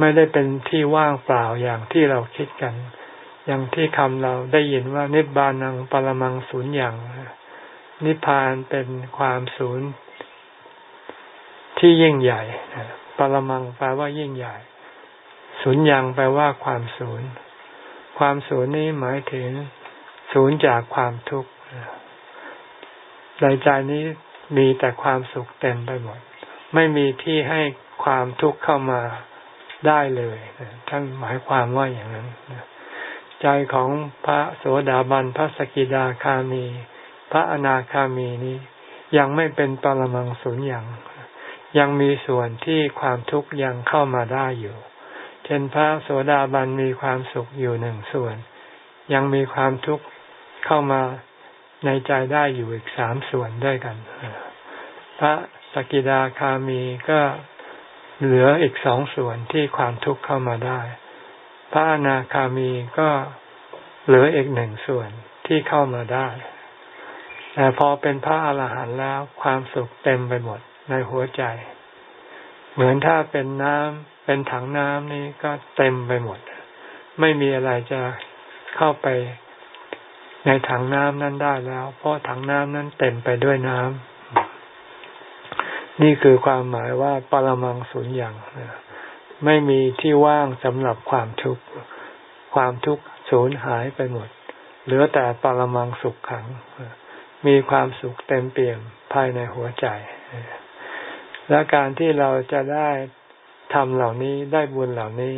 ไม่ได้เป็นที่ว่างเปล่าอย่างที่เราคิดกัน อย่างที่คำเราได้ยินว่านิบานังปรมังสุญญ์อย่าง นิพพานเป็นความศูนย์ที่ยิ่งใหญ่ปรมังแปลว่ายิ่งใหญ่ ศูนย์ยังแปลว่าความศูนย์ ความศูนย์นี้หมายถึง ศูนย์จากความทุกข์ในใจนี้มีแต่ความสุขเต็มไปหมด ไม่มีที่ให้ความทุกข์เข้ามาได้เลยท่านหมายความว่าอย่างนั้น ใจของพระโสดาบันพระสกิดาคามี พระอนาคามีนี้ยังไม่เป็นปรมังสุญญ์ยังยังมีส่วนที่ความทุกข์ยังเข้ามาได้อยู่ เช่นพระโสดาบันมีความสุขอยู่หนึ่งส่วน ยังมีความทุกข์เข้ามาในใจได้อยู่อีกสามส่วนด้วยกัน พระสกิดาคามีก็เหลืออีกสองส่วนที่ความทุกข์เข้ามาได้ พระอนาคามีก็เหลืออีกหนึ่งส่วนที่เข้ามาได้ แต่พอเป็นพระอาหารหันต์แล้วความสุขเต็มไปหมดในหัวใจ เหมือนถ้าเป็นน้ำเป็นถังน้ำนี่ก็เต็มไปหมด ไม่มีอะไรจะเข้าไปในถังน้ำนั้นได้แล้ว เพราะถังน้ำนั้นเต็มไปด้วยน้ำนี่คือความหมายว่าปรมังสุญญ์ ไม่มีที่ว่างสำหรับความทุกข์ ความทุกข์สูญหายไปหมด เหลือแต่ปรมังสุขขัง มีความสุขเต็มเปี่ยมภายในหัวใจ และการที่เราจะได้ทำเหล่านี้ได้บุญเหล่านี้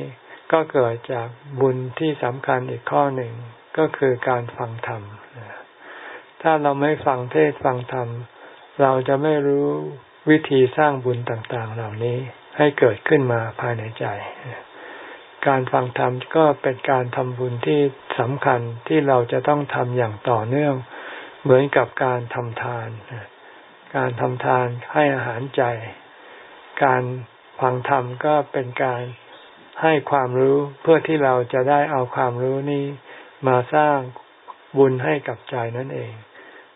ก็เกิดจากบุญที่สำคัญอีกข้อหนึ่งก็คือการฟังธรรม ถ้าเราไม่ฟังเทศฟังธรรม เราจะไม่รู้วิธีสร้างบุญต่าง ๆ เหล่านี้ ให้เกิดขึ้นมาภายในใจ การฟังธรรมก็เป็นการทำบุญที่สำคัญที่เราจะต้องทำอย่างต่อเนื่อง เหมือนกับการทำทาน การทำทานให้อาหารใจ การฟังธรรมก็เป็นการให้ความรู้เพื่อที่เราจะได้เอาความรู้นี้มาสร้างบุญให้กับใจนั่นเอง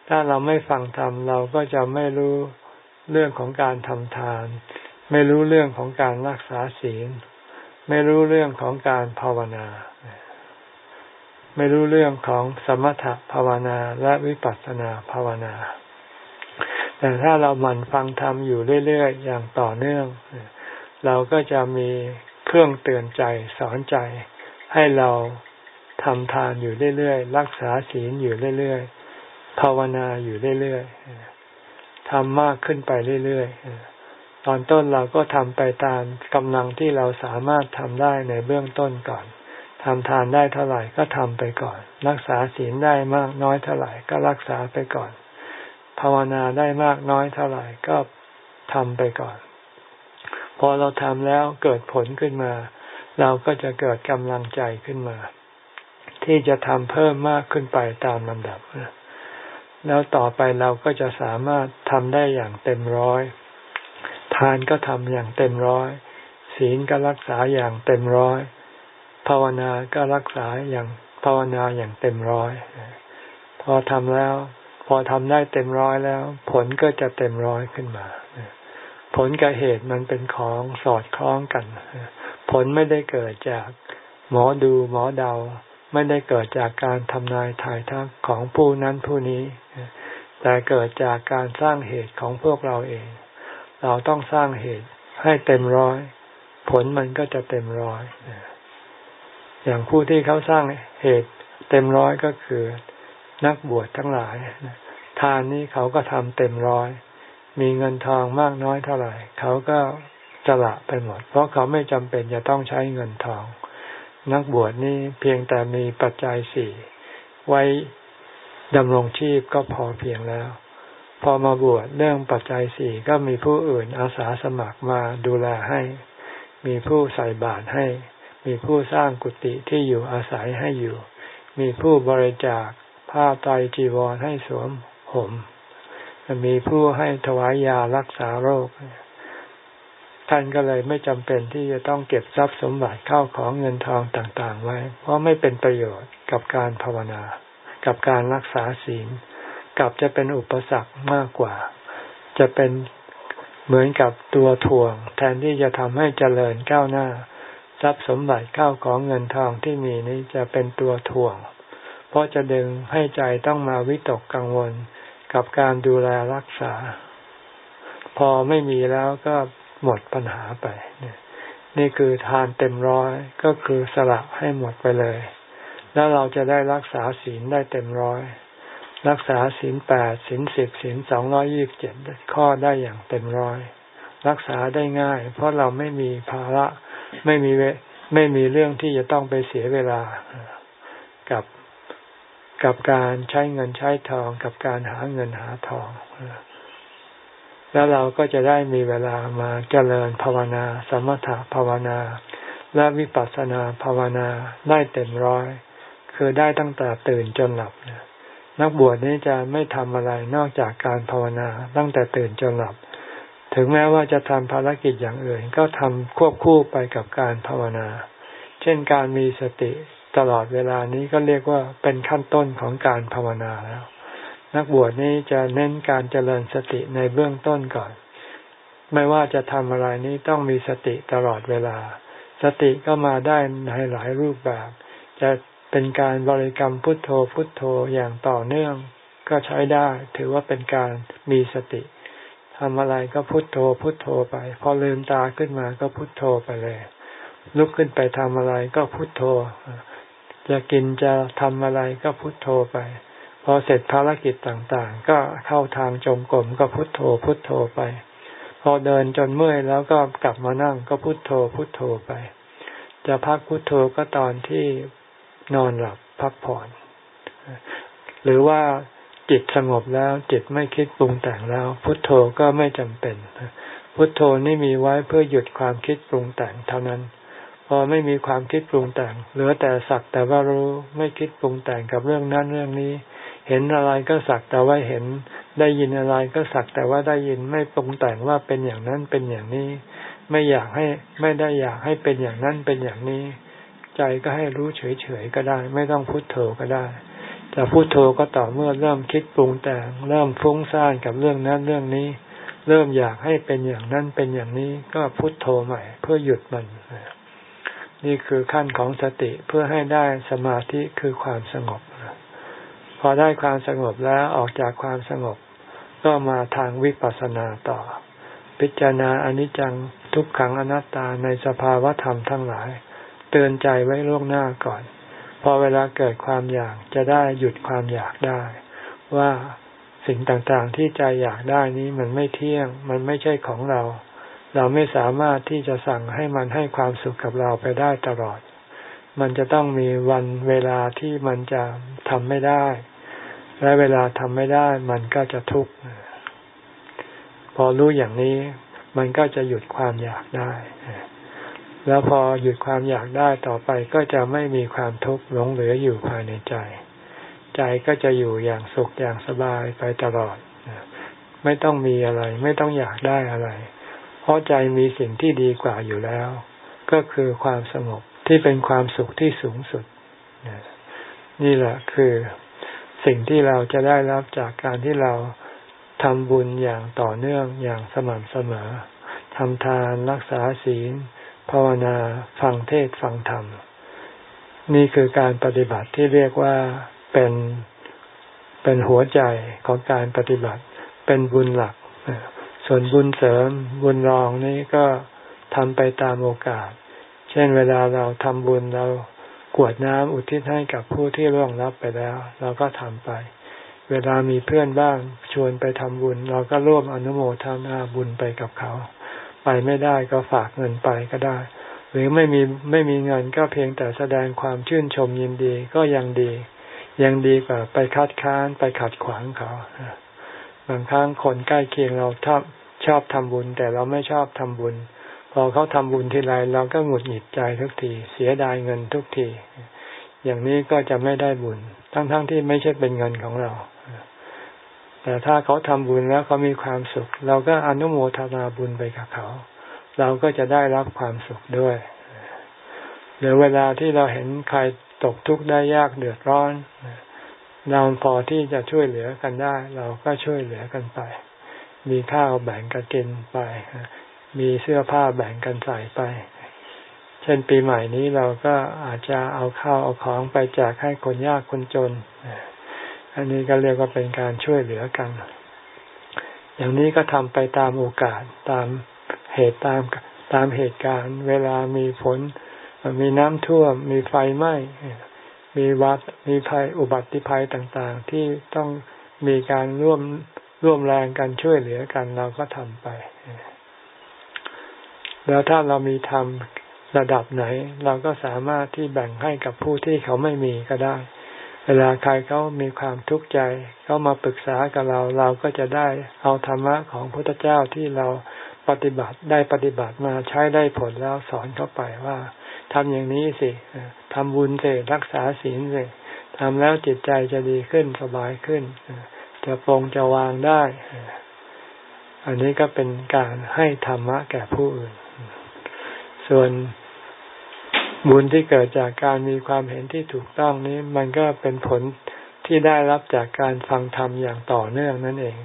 ถ้าเราไม่ฟังธรรมเราก็จะไม่รู้เรื่องของการทำทาน ไม่รู้เรื่องของการรักษาศีล ไม่รู้เรื่องของการภาวนา ไม่รู้เรื่องของสมถภาวนาและวิปัสสนาภาวนา แต่ถ้าเราหมั่นฟังธรรมอยู่เรื่อยๆอย่างต่อเนื่อง เราก็จะมีเครื่องเตือนใจสอนใจ ให้เราทำทานอยู่เรื่อยๆรักษาศีลอยู่เรื่อยๆภาวนาอยู่เรื่อยๆทำมากขึ้นไปเรื่อยๆ ตอนต้นเราก็ทำไปตามกำลังที่เราสามารถทำได้ในเบื้องต้นก่อนทำทานได้เท่าไหร่ก็ทำไปก่อน รักษาศีลได้มากน้อยเท่าไหร่ก็รักษาไปก่อน ภาวนาได้มากน้อยเท่าไหร่ก็ทำไปก่อน พอเราทำแล้วเกิดผลขึ้นมา เราก็จะเกิดกำลังใจขึ้นมา ที่จะทำเพิ่มมากขึ้นไปตามลำดับ แล้วต่อไปเราก็จะสามารถทำได้อย่างเต็มร้อยานก็ทำอย่างเต็มร้อย ศีลก็รักษาอย่างเต็มร้อย ภาวนาก็รักษาอย่างภาวนาอย่างเต็มร้อย พอทำแล้ว พอทำได้เต็มร้อยแล้ว ผลก็จะเต็มร้อยขึ้นมา ผลกับเหตุมันเป็นของสอดคล้องกัน ผลไม่ได้เกิดจากหมอดูหมอเดาไม่ได้เกิดจากการทำนายถ่ายทักของผู้นั้นผู้นี้ แต่เกิดจากการสร้างเหตุของพวกเราเอง เราต้องสร้างเหตุให้เต็มร้อย ผลมันก็จะเต็มร้อยอย่างผู้ที่เขาสร้างเหตุเต็มร้อยก็คือนักบวชทั้งหลายทานนี้เขาก็ทำเต็มร้อย มีเงินทองมากน้อยเท่าไหร่ เขาก็จะละไปหมด เพราะเขาไม่จำเป็นจะต้องใช้เงินทอง นักบวชนี่เพียงแต่มีปัจจัยสี่ไว้ดำรงชีพก็พอเพียงแล้ว พอมาบวชเรื่องปัจจัยสี่ก็มีผู้อื่นอาสาสมัครมาดูแลให้ มีผู้ใส่บาตรให้ มีผู้สร้างกุฏิที่อยู่อาศัยให้อยู่ มีผู้บริจาคผ้าไตรจีวรให้สวมห่มมีผู้ให้ถวายยารักษาโรค ท่านก็เลยไม่จำเป็นที่จะต้องเก็บทรัพย์สมบัติเข้าของเงินทองต่างๆ ไว้ เพราะไม่เป็นประโยชน์กับการภาวนา กับการรักษาศีล กลับจะเป็นอุปสรรคมากกว่า จะเป็นเหมือนกับตัวถ่วง แทนที่จะทำให้เจริญก้าวหน้า ทรัพย์สมบัติเข้าของเงินทองที่มีนี้จะเป็นตัวถ่วง เพราะจะดึงให้ใจต้องมาวิตกกังวลกับการดูแลรักษา พอไม่มีแล้วก็หมดปัญหาไป นี่คือทานเต็มร้อยก็คือสละให้หมดไปเลย แล้วเราจะได้รักษาศีลได้เต็มร้อย รักษาศีลแปดศีลสิบศีลสองร้อยี่บเจ็ดข้อได้อย่างเต็มร้อย รักษาได้ง่าย เพราะเราไม่มีภาระไม่มีไม่มีเรื่องที่จะต้องไปเสียเวลากับกับการใช้เงินใช้ทองกับการหาเงินหาทอง แล้วเราก็จะได้มีเวลามาเจริญภาวนา สมถะภาวนา และวิปัสสนาภาวนาได้เต็มร้อย คือได้ตั้งแต่ตื่นจนหลับนั นักบวชนี้จะไม่ทำอะไรนอกจากการภาวนาตั้งแต่ตื่นจนหลับ ถึงแม้ว่าจะทำภารกิจอย่างอื่น ก็ทำควบคู่ไปกับการภาวนา เช่นการมีสติตลอดเวลานี้ก็เรียกว่าเป็นขั้นต้นของการภาวนาแล้ว นักบวชนี้จะเน้นการเจริญสติในเบื้องต้นก่อน ไม่ว่าจะทำอะไรนี้ต้องมีสติตลอดเวลา สติก็มาได้ในหลายรูปแบบ จะ เป็นการบริกรรมพุทโธพุทโธอย่างต่อเนื่อง ก็ใช้ได้ถือว่าเป็นการมีสติทำอะไรก็พุทโธพุทโธไป พอลืมตาขึ้นมาก็พุทโธไปเลย ลุกขึ้นไปทำอะไรก็พุทโธ จะกินจะทำอะไรก็พุทโธไป พอเสร็จภารกิจต่างๆ ก็เข้าทางจงกรมก็พุทโธพุทโธไป พอเดินจนเมื่อยแล้วก็กลับมานั่งก็พุทโธพุทโธไป จะพักพุทโธก็ตอนที่ นอนหลับพักผ่อน หรือว่าจิตสงบแล้วจิตไม่คิดปรุงแต่งแล้ว พุทโธก็ไม่จำเป็น พุทโธนี่มีไว้เพื่อหยุดความคิดปรุงแต่งเท่านั้น พอไม่มีความคิดปรุงแต่ง เหลือแต่สักแต่ว่ารู้ไม่คิดปรุงแต่งกับเรื่องนั้นเรื่องนี้ เห็นอะไรก็สักแต่ว่าเห็น ได้ยินอะไรก็สักแต่ว่าได้ยินไม่ปรุงแต่งว่าเป็นอย่างนั้นเป็นอย่างนี้ ไม่อยากให้ไม่ได้อยากให้เป็นอย่างนั้นเป็นอย่างนี้ ใจก็ให้รู้เฉยๆก็ได้ ไม่ต้องพุโทโธก็ได้จะพุโทโธก็ต่อเมื่อเริ่มคิดปรุงแต่ง เริ่มฟุ้งซ่านกับเรื่องนั้นเรื่องนี้ เริ่มอยากให้เป็นอย่างนั้นเป็นอย่างนี้ก็พุโทโธใหม่ เพื่อหยุดมัน นี่คือขั้นของสติเพื่อให้ได้สมาธิคือความสงบ พอได้ความสงบแล้วออกจากความสงบ ก็มาทางวิปัสสนาต่อ พิจารณาอนิจจังทุกขังอนัตตาในสภาวะธรรมทั้งหลาย เตือนใจไว้ล่วงหน้าก่อน พอเวลาเกิดความอยากจะได้หยุดความอยากได้ ว่าสิ่งต่างๆที่ใจอยากได้นี้มันไม่เที่ยง มันไม่ใช่ของเรา เราไม่สามารถที่จะสั่งให้มันให้ความสุขกับเราไปได้ตลอด มันจะต้องมีวันเวลาที่มันจะทำไม่ได้ และเวลาทำไม่ได้มันก็จะทุกข์ พอรู้อย่างนี้ มันก็จะหยุดความอยากได้ แล้วพอหยุดความอยากได้ต่อไปก็จะไม่มีความทุกข์หลงเหลืออยู่ภายในใจ ใจก็จะอยู่อย่างสุขอย่างสบายไปตลอด ไม่ต้องมีอะไร ไม่ต้องอยากได้อะไร เพราะใจมีสิ่งที่ดีกว่าอยู่แล้ว ก็คือความสงบที่เป็นความสุขที่สูงสุด นี่แหละคือสิ่งที่เราจะได้รับจากการที่เราทำบุญอย่างต่อเนื่องอย่างสม่ำเสมอทำทานรักษาศีล ภาวนาฟังเทศฟังธรรม นี่คือการปฏิบัติที่เรียกว่าเป็นเป็นหัวใจของการปฏิบัติ เป็นบุญหลัก ส่วนบุญเสริมบุญรองนี่ก็ทำไปตามโอกาส เช่นเวลาเราทำบุญเรากวดน้ำอุทิศให้กับผู้ที่ร่วงรับไปแล้ว เราก็ทำไป เวลามีเพื่อนบ้างชวนไปทำบุญ เราก็ร่วมอนุโมทนาบุญไปกับเขา ไปไม่ได้ก็ฝากเงินไปก็ได้ หรือไม่มีไม่มีเงินก็เพียงแต่แสดงความชื่นชมยินดีก็ยังดี ยังดีกว่าไปคัดค้านไปขัดขวางเขาบางครั้งคนใกล้เคียงเราชอบชอบทำบุญ แต่เราไม่ชอบทำบุญ พอเขาทำบุญทีไรเราก็หงุดหงิดใจทุกที เสียดายเงินทุกที อย่างนี้ก็จะไม่ได้บุญ ทั้งๆทที่ไม่ใช่เป็นเงินของเรา แต่ถ้าเขาทำบุญแล้วเขามีความสุข เราก็อนุโมทนาบุญไปกับเขา เราก็จะได้รับความสุขด้วยหรือเวลาที่เราเห็นใครตกทุกข์ได้ยากเดือดร้อนเราพอที่จะช่วยเหลือกันได้ เราก็ช่วยเหลือกันไป มีข้าวแบ่งกันกินไป มีเสื้อผ้าแบ่งกันใส่ไป เช่นปีใหม่นี้เราก็อาจจะเอาข้าวเอาของไปแจกให้คนยากคนจน อันนี้ก็เรียกว่าเป็นการช่วยเหลือกัน อย่างนี้ก็ทำไปตามโอกาสตามเหตุตามตามเหตุการณ์ เวลามีฝนมีน้ำท่วม มีไฟไหม้มีวัดมีภัยอุบัติภัยต่างๆ ที่ต้องมีการร่วมร่วมแรงกันช่วยเหลือกันเราก็ทำไป แล้วถ้าเรามีทำระดับไหน เราก็สามารถที่แบ่งให้กับผู้ที่เขาไม่มีก็ได้ เวลาใครเขามีความทุกข์ใจเขามาปรึกษากับเรา เราก็จะได้เอาธรรมะของพระพุทธเจ้าที่เราปฏิบัติได้ปฏิบัติมาใช้ได้ผลแล้วสอนเขาไปว่าทำอย่างนี้สิทำบุญสิรักษาศีลสิทำแล้วจิตใจจะดีขึ้นสบายขึ้น จะปรงจะวางได้ อันนี้ก็เป็นการให้ธรรมะแก่ผู้อื่น ส่วน บุญที่เกิดจากการมีความเห็นที่ถูกต้องนี้ มันก็เป็นผลที่ได้รับจากการฟังธรรมอย่างต่อเนื่องนั่นเอง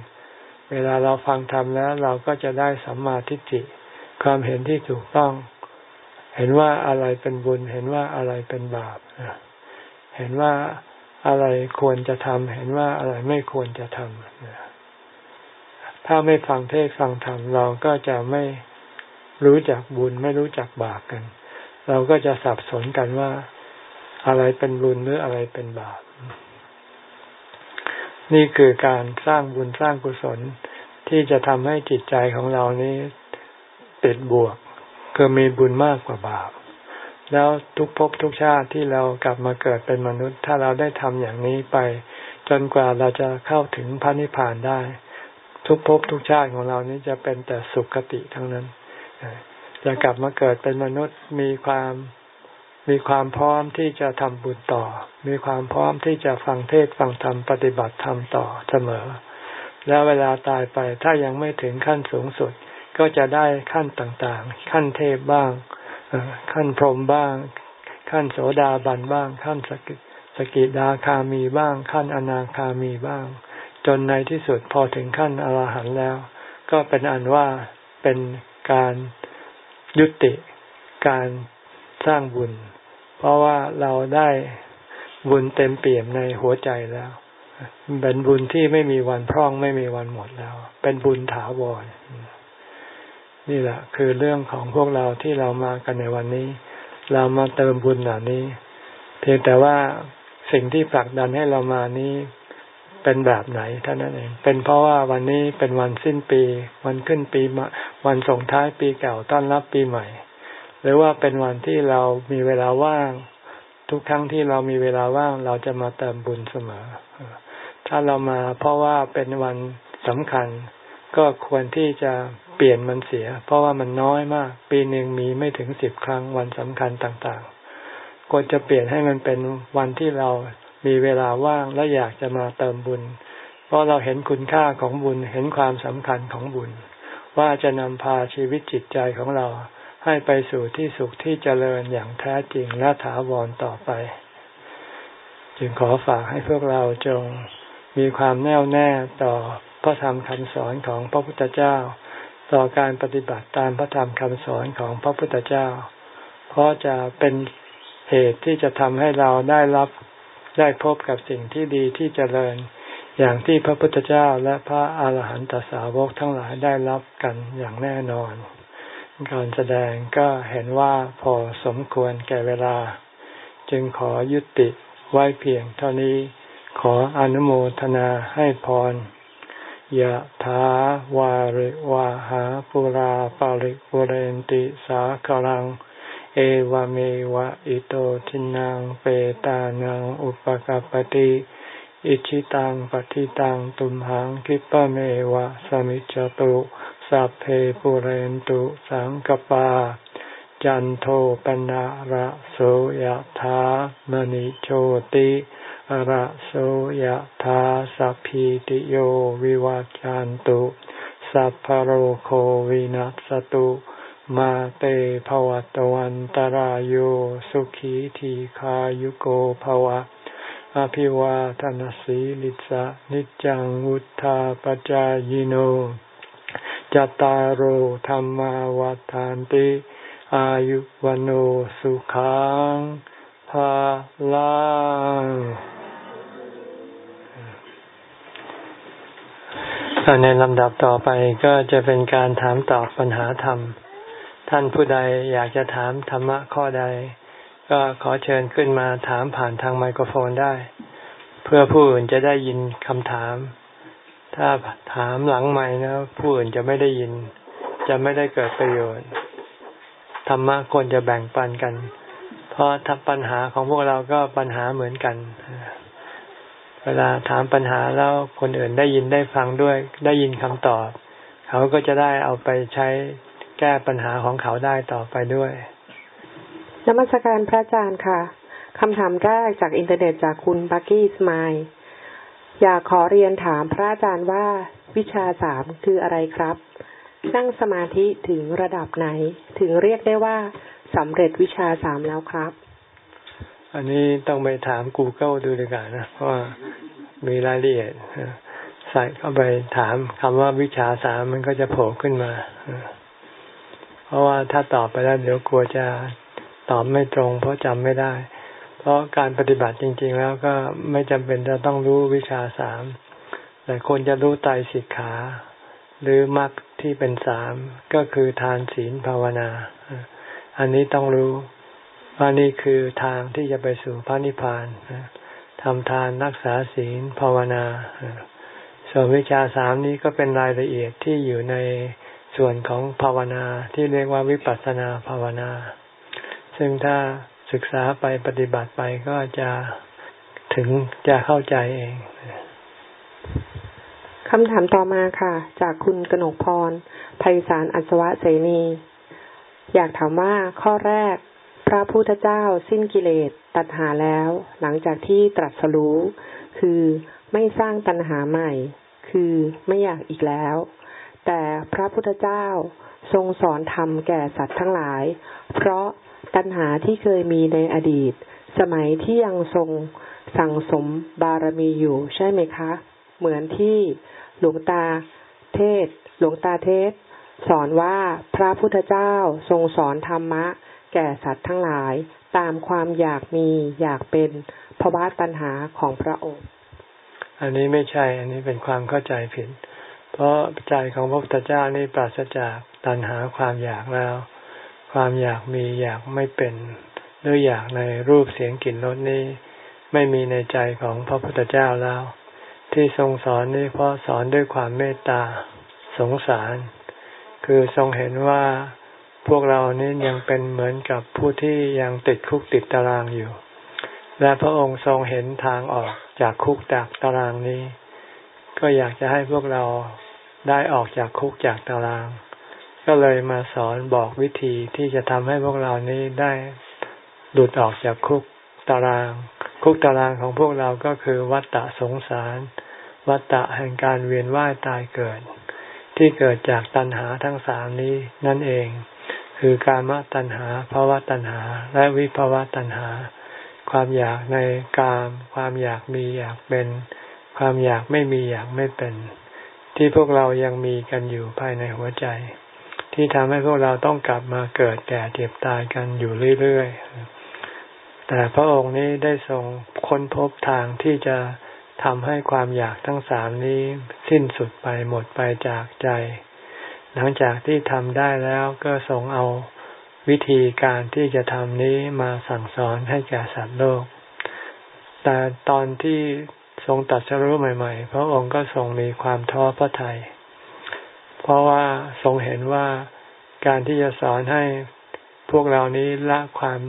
เวลาเราฟังธรรมแล้วเราก็จะได้สัมมาทิฏฐิความเห็นที่ถูกต้อง เห็นว่าอะไรเป็นบุญ เห็นว่าอะไรเป็นบาปเห็นว่าอะไรควรจะทำเห็นว่าอะไรไม่ควรจะทำถ้าไม่ฟังเทศฟังธรรมเราก็จะไม่รู้จักบุญไม่รู้จักบาปกัน เราก็จะสับสนกันว่าอะไรเป็นบุญหรืออะไรเป็นบาป นี่คือการสร้างบุญสร้างกุศลที่จะทำให้จิตใจของเรานี้ติดบวก คือมีบุญมากกว่าบาป แล้วทุกภพทุกชาติที่เรากลับมาเกิดเป็นมนุษย์ ถ้าเราได้ทำอย่างนี้ไป จนกว่าเราจะเข้าถึงพระนิพพานได้ ทุกภพทุกชาติของเรานี้จะเป็นแต่สุขคติทั้งนั้น จะกลับมาเกิดเป็นมนุษย์มีความมีความพร้อมที่จะทำบุญต่อ มีความพร้อมที่จะฟังเทศฟังธรรมปฏิบัติธรรมต่อเสมอ แล้วเวลาตายไปถ้ายังไม่ถึงขั้นสูงสุด ก็จะได้ขั้นต่างๆ ขั้นเทพบ้างขั้นพรหมบ้าง ขั้นโสดาบันบ้าง ขั้นสกิสกิดาคามีบ้าง ขั้นอนาคามีบ้าง จนในที่สุดพอถึงขั้นอรหันต์แล้ว ก็เป็นอันว่าเป็นการ ยุติการสร้างบุญ เพราะว่าเราได้บุญเต็มเปี่ยมในหัวใจแล้ว เป็นบุญที่ไม่มีวันพร่องไม่มีวันหมดแล้ว เป็นบุญถาวรนี่แหละ คือเรื่องของพวกเราที่เรามากันในวันนี้ เรามาเติมบุญเหล่านี้ เพียงแต่ว่าสิ่งที่ผลักดันให้เรามานี้ เป็นแบบไหนเท่านั้นเอง เป็นเพราะว่าวันนี้เป็นวันสิ้นปี วันขึ้นปีวันส่งท้ายปีเก่าต้อนรับปีใหม่ หรือว่าเป็นวันที่เรามีเวลาว่าง ทุกครั้งที่เรามีเวลาว่างเราจะมาเติมบุญเสมอ ถ้าเรามาเพราะว่าเป็นวันสำคัญ ก็ควรที่จะเปลี่ยนมันเสีย เพราะว่ามันน้อยมาก ปีหนึ่งมีไม่ถึงสิบครั้งวันสำคัญต่างๆควรจะเปลี่ยนให้มันเป็นวันที่เรา มีเวลาว่างและอยากจะมาเติมบุญ เพราะเราเห็นคุณค่าของบุญเห็นความสำคัญของบุญ ว่าจะนำพาชีวิตจิตใจของเราให้ไปสู่ที่สุขที่เจริญอย่างแท้จริงและถาวรต่อไป จึงขอฝากให้พวกเราจงมีความแน่วแน่ต่อพระธรรมคำสอนของพระพุทธเจ้า ต่อการปฏิบัติตามพระธรรมคำสอนของพระพุทธเจ้า เพราะจะเป็นเหตุที่จะทำให้เราได้รับ ได้พบกับสิ่งที่ดีที่เจริญ อย่างที่พระพุทธเจ้าและพระอาหารหันตสาวกทั้งหลายได้รับกันอย่างแน่นอน การแสดงก็เห็นว่าพอสมควรแก่เวลา จึงขอยุติไว้เพียงเท่านี้ ขออนุโมทนาให้พรยะถาวาริวาหาปุราปาริปุเรนติสาคลัง เอวเมวะอิโตทินังเปตานังอุปกปติอิชิตังปฏิตังตุมหังคิปะเมวะสมิจจตุสัพเพปุเรนตุสังกปา จันโทปนะระโสยะถามณิโชติระโสยธาสัพพิติโยวิวัจจันตุ สัพพโรโควินัสตุ มาเตภวตวันตารโยสุขีทีขายุโกภวะ อภิวาทนสีลิสะนิจังวุธาปจายโนจตารโหธรรมาวาทานติ อายุวันโอสุขังภาลังในลำดับต่อไปก็จะเป็นการถามตอบปัญหาธรรม ท่านผู้ใดอยากจะถามธรรมะข้อใด ก็ขอเชิญขึ้นมาถามผ่านทางไมโครโฟนได้ เพื่อผู้อื่นจะได้ยินคำถาม ถ้าถามหลังไม่นะผู้อื่นจะไม่ได้ยิน จะไม่ได้เกิดประโยชน์ธรรมะควรจะแบ่งปันกัน เพราะทับปัญหาของพวกเราก็ปัญหาเหมือนกัน เวลาถามปัญหาแล้วคนอื่นได้ยินได้ฟังด้วย ได้ยินคำตอบ เขาก็จะได้เอาไปใช้ แก้ปัญหาของเขาได้ต่อไปด้วยนมัสการพระอาจารย์ค่ะคำถามแรกจากอินเทอร์เน็ตจากคุณบักกี้สมายอยากขอเรียนถามพระอาจารย์ว่าวิชาสามคืออะไรครับ นั่งสมาธิถึงระดับไหน ถึงเรียกได้ว่าสำเร็จวิชาสามแล้วครับ อันนี้ต้องไปถาม Google ดูดีกว่านะ เพราะว่ามีรายละเอียดใส่เข้าไปถามคำว่าวิชาสามมันก็จะโผล่ขึ้นมา เพราะว่าถ้าตอบไปแล้วเดี๋ยวกลัวจะตอบไม่ตรง เพราะจำไม่ได้ เพราะการปฏิบัติจริง ๆ แล้วก็ไม่จำเป็นจะต้องรู้วิชาสามแต่คนจะรู้ไตรสิกขา หรือมรรคที่เป็นสามก็คือทานศีลภาวนา อันนี้ต้องรู้ว่านี่คือทางที่จะไปสู่พระนิพพานทำทานรักษาศีลภาวนาส่วนวิชาสามนี้ก็เป็นรายละเอียดที่อยู่ใน ส่วนของภาวนาที่เรียกว่าวิปัสสนาภาวนา ซึ่งถ้าศึกษาไปปฏิบัติไปก็จะถึงจะเข้าใจเองคำถามต่อมาค่ะ จากคุณกนกพรไพศาลอัศวะเสนี อยากถามว่าข้อแรก พระพุทธเจ้าสิ้นกิเลสตัณหาแล้ว หลังจากที่ตรัสรู้ คือไม่สร้างตัณหาใหม่ คือไม่อยากอีกแล้ว แต่พระพุทธเจ้าทรงสอนธรรมแก่สัตว์ทั้งหลาย เพราะตัณหาที่เคยมีในอดีต สมัยที่ยังทรงสั่งสมบารมีอยู่ใช่ไหมคะ เหมือนที่หลวงตาเทศ หลวงตาเทศ สอนว่าพระพุทธเจ้าทรงสอนธรรมะ แก่สัตว์ทั้งหลาย ตามความอยากมีอยากเป็นภาวะตัณหาของพระองค์ อันนี้ไม่ใช่ อันนี้เป็นความเข้าใจผิด เพราะใจของพระพุทธเจ้านี่ปราศจากตัณหาความอยากแล้ว ความอยากมีอยากไม่เป็นหรืออยากในรูปเสียงกลิ่นรสนี้ ไม่มีในใจของพระพุทธเจ้าแล้ว ที่ทรงสอนนี้เพราะสอนด้วยความเมตตาสงสาร คือทรงเห็นว่าพวกเรานี้ยังเป็นเหมือนกับผู้ที่ยังติดคุกติดตารางอยู่ และพระองค์ทรงเห็นทางออกจากคุกจากตารางนี้ ก็อยากจะให้พวกเรา ได้ออกจากคุกจากตาราง ก็เลยมาสอนบอกวิธีที่จะทำให้พวกเรานี้ได้หลุดออกจากคุกตาราง คุกตารางของพวกเราก็คือวัฏฏะสงสาร วัฏฏะแห่งการเวียนว่ายตายเกิด ที่เกิดจากตัณหาทั้งสามนี้นั่นเอง คือการมตัณหาภาวะตัณหา และวิภาวะตัณหา ความอยากในกาม ความอยากมีอยากเป็น ความอยากไม่มีอยากไม่เป็น ที่พวกเรายังมีกันอยู่ภายในหัวใจ ที่ทำให้พวกเราต้องกลับมาเกิดแก่เจ็บตายกันอยู่เรื่อยๆ แต่พระองค์นี้ได้ทรงค้นพบทางที่จะทำให้ความอยากทั้งสามนี้สิ้นสุดไปหมดไปจากใจ หลังจากที่ทำได้แล้วก็ทรงเอาวิธีการที่จะทำนี้มาสั่งสอนให้แก่สัตว์โลก แต่ตอนที่ ทรงตัดสรู้ใหม่ ๆ พระองค์ก็ทรงมีความท้อพระทยัยเพราะว่าทรงเห็นว่าการที่จะสอนให้พวกเรานี้ละความ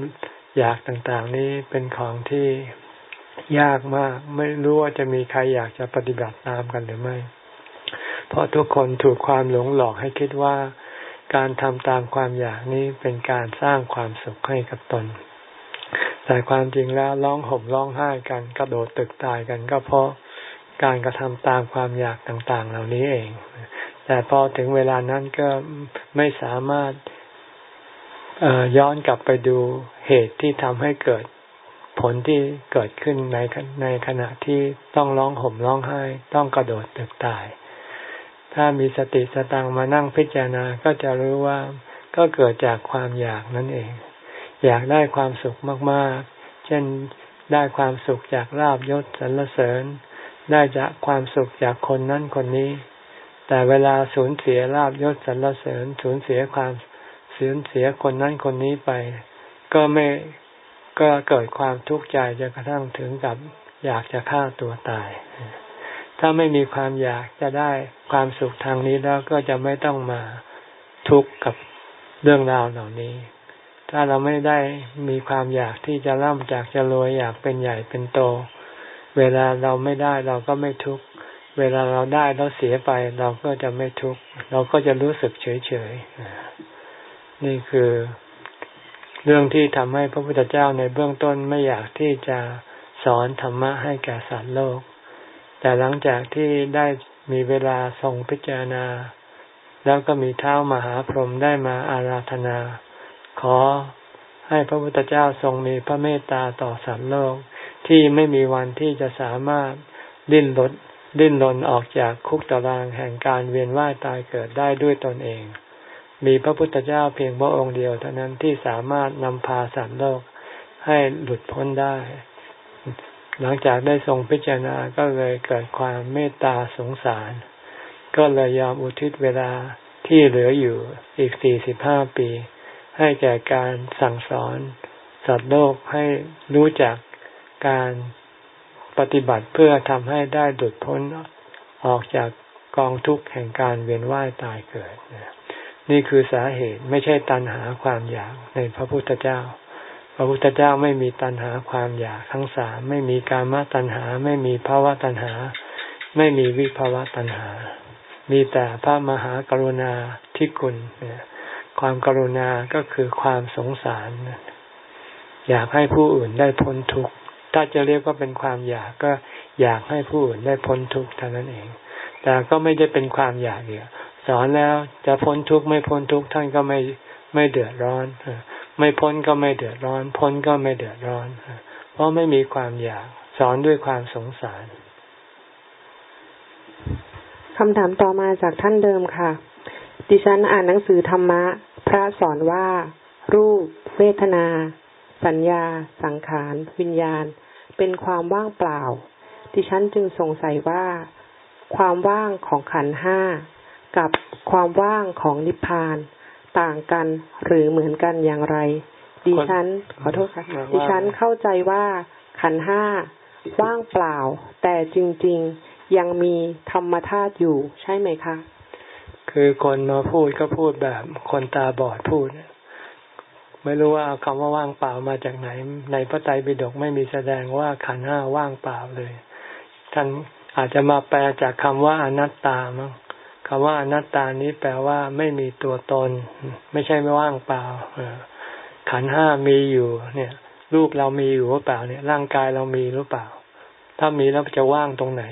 อยากต่างๆ นี้เป็นของที่ยากมาก ไม่รู้ว่าจะมีใครอยากจะปฏิบัติตามกันหรือไม่ เพราะทุกคนถูกความหลงหลอกให้คิดว่า การทำตามความอยากนี้เป็นการสร้างความสุขให้กับตน แต่ความจริงแล้วร้องห่มร้องไห้กันกระโดดตึกตายกัน ก็เพราะการกระทำตามความอยากต่างๆ เหล่านี้เอง แต่พอถึงเวลานั้นก็ไม่สามารถย้อนกลับไปดูเหตุที่ทำให้เกิดผลที่เกิดขึ้นในในขณะที่ต้องร้องห่มร้องไห้ ต้องกระโดดตึกตาย ถ้ามีสติสตังมานั่งพิจารณาก็จะรู้ว่าก็เกิดจากความอยากนั่นเอง อยากได้ความสุขมากๆ เช่นได้ความสุขจากลาบยศสรรเสริญ ได้จากความสุขจากคนนั้นคนนี้ แต่เวลาสูญเสียลาบยศสรรเสริญ สูญเสียความสูญเสียคนนั้นคนนี้ไป ก็ไม่ก็เกิดความทุกข์ใจจนกระทั่งถึงกับอยากจะฆ่าตัวตาย ถ้าไม่มีความอยากจะได้ความสุขทางนี้แล้วก็จะไม่ต้องมาทุกข์กับเรื่องราวเหล่านี้ ถ้าเราไม่ได้มีความอยากที่จะร่ำจากจะรวยอยากเป็นใหญ่เป็นโต เวลาเราไม่ได้เราก็ไม่ทุกข์เวลาเราได้แล้วเสียไปเราก็จะไม่ทุกข์เราก็จะรู้สึกเฉยเฉยนี่คือเรื่องที่ทำให้พระพุทธเจ้าในเบื้องต้นไม่อยากที่จะสอนธรรมะให้แก่สัตว์โลก แต่หลังจากที่ได้มีเวลาทรงพิจารณา แล้วก็มีเท้ามหาพรหมได้มาอาราธนา ขอให้พระพุทธเจ้าทรงมีพระเมตตาต่อสัตว์โลกที่ไม่มีวันที่จะสามารถดิ้นรนดิ้นรนออกจากคุกตารางแห่งการเวียนว่ายตายเกิดได้ด้วยตนเอง มีพระพุทธเจ้าเพียงพระองค์เดียวเท่านั้นที่สามารถนำพาสัตว์โลกให้หลุดพ้นได้ หลังจากได้ทรงพิจารณาก็เลยเกิดความเมตตาสงสาร ก็เลยยอมอุทิศเวลาที่เหลืออยู่อีกสี่สิบห้าปี ให้แก่การสั่งสอน สัตว์โลกให้รู้จักการปฏิบัติเพื่อทำให้ได้หลุดพ้นออกจากกองทุกข์แห่งการเวียนว่ายตายเกิด นี่คือสาเหตุไม่ใช่ตัณหาความอยากในพระพุทธเจ้า พระพุทธเจ้าไม่มีตัณหาความอยากทั้งสามไม่มีกามตัณหา ไม่มีภาวะตัณหา ไม่มีวิภาวะตัณหา มีแต่พระมหากรุณาธิคุณ ความกรุณาก็คือความสงสาร อยากให้ผู้อื่นได้พ้นทุกข์ ถ้าจะเรียกว่าเป็นความอยากก็อยากให้ผู้อื่นได้พ้นทุกข์เท่านั้นเอง แต่ก็ไม่ได้เป็นความอยากเดียวสอนแล้วจะพ้นทุกข์ไม่พ้นทุกข์ท่านก็ไม่ไม่เดือดร้อน ไม่พ้นก็ไม่เดือดร้อน พ้นก็ไม่เดือดร้อน เพราะไม่มีความอยาก สอนด้วยความสงสารคำถามต่อมาจากท่านเดิมค่ะ ดิฉันอ่านหนังสือธรรมะ พระสอนว่า รูป เวทนา สัญญา สังขาร วิญญาณ เป็นความว่างเปล่า ดิฉันจึงสงสัยว่า ความว่างของขันห้ากับความว่างของนิพพาน ต่างกันหรือเหมือนกันอย่างไร ดิฉัน ขอโทษค่ะ ดิฉันเข้าใจว่าขันห้าว่างเปล่า แต่จริง ๆ ยังมีธรรมธาตุอยู่ใช่ไหมคะ คือคนมาพูดก็พูดแบบคนตาบอดพูด ไม่รู้ว่าคำว่าว่างเปล่ามาจากไหน ในพระไตรปิฎกไม่มีแสดงว่าขันห้าว่างเปล่าเลย ท่านอาจจะมาแปลจากคำว่าอนัตตามั้งคำว่าอนัตตานี้แปลว่าไม่มีตัวตน ไม่ใช่ไม่ว่างเปล่าขันห้ามีอยู่ เนี่ยรูปเรามีอยู่หรือเปล่าเนี่ย ร่างกายเรามีหรือเปล่า ถ้ามีแล้วจะว่างตรงไหน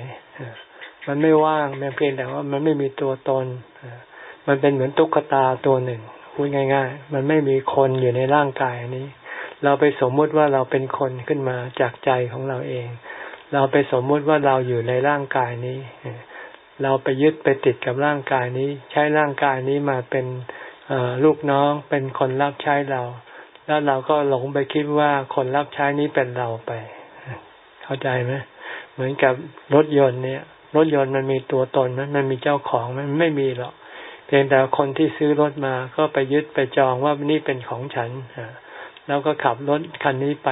มันไม่ว่างเพียงแต่ว่ามันไม่มีตัวตน มันเป็นเหมือนตุ๊กตาตัวหนึ่งพูดง่าย ๆ มันไม่มีคนอยู่ในร่างกายนี้ เราไปสมมุติว่าเราเป็นคนขึ้นมาจากใจของเราเอง เราไปสมมุติว่าเราอยู่ในร่างกายนี้ เราไปยึดไปติดกับร่างกายนี้ ใช้ร่างกายนี้มาเป็นลูกน้องเป็นคนรับใช้เรา แล้วเราก็หลงไปคิดว่าคนรับใช้นี้เป็นเราไป เข้าใจไหมเหมือนกับรถยนต์เนี่ย รถยนต์มันมีตัวตนมันมีเจ้าของมันไม่มีหรอก เพียงแต่คนที่ซื้อรถมาก็ไปยึดไปจองว่านี่เป็นของฉันแล้วก็ขับรถคันนี้ไป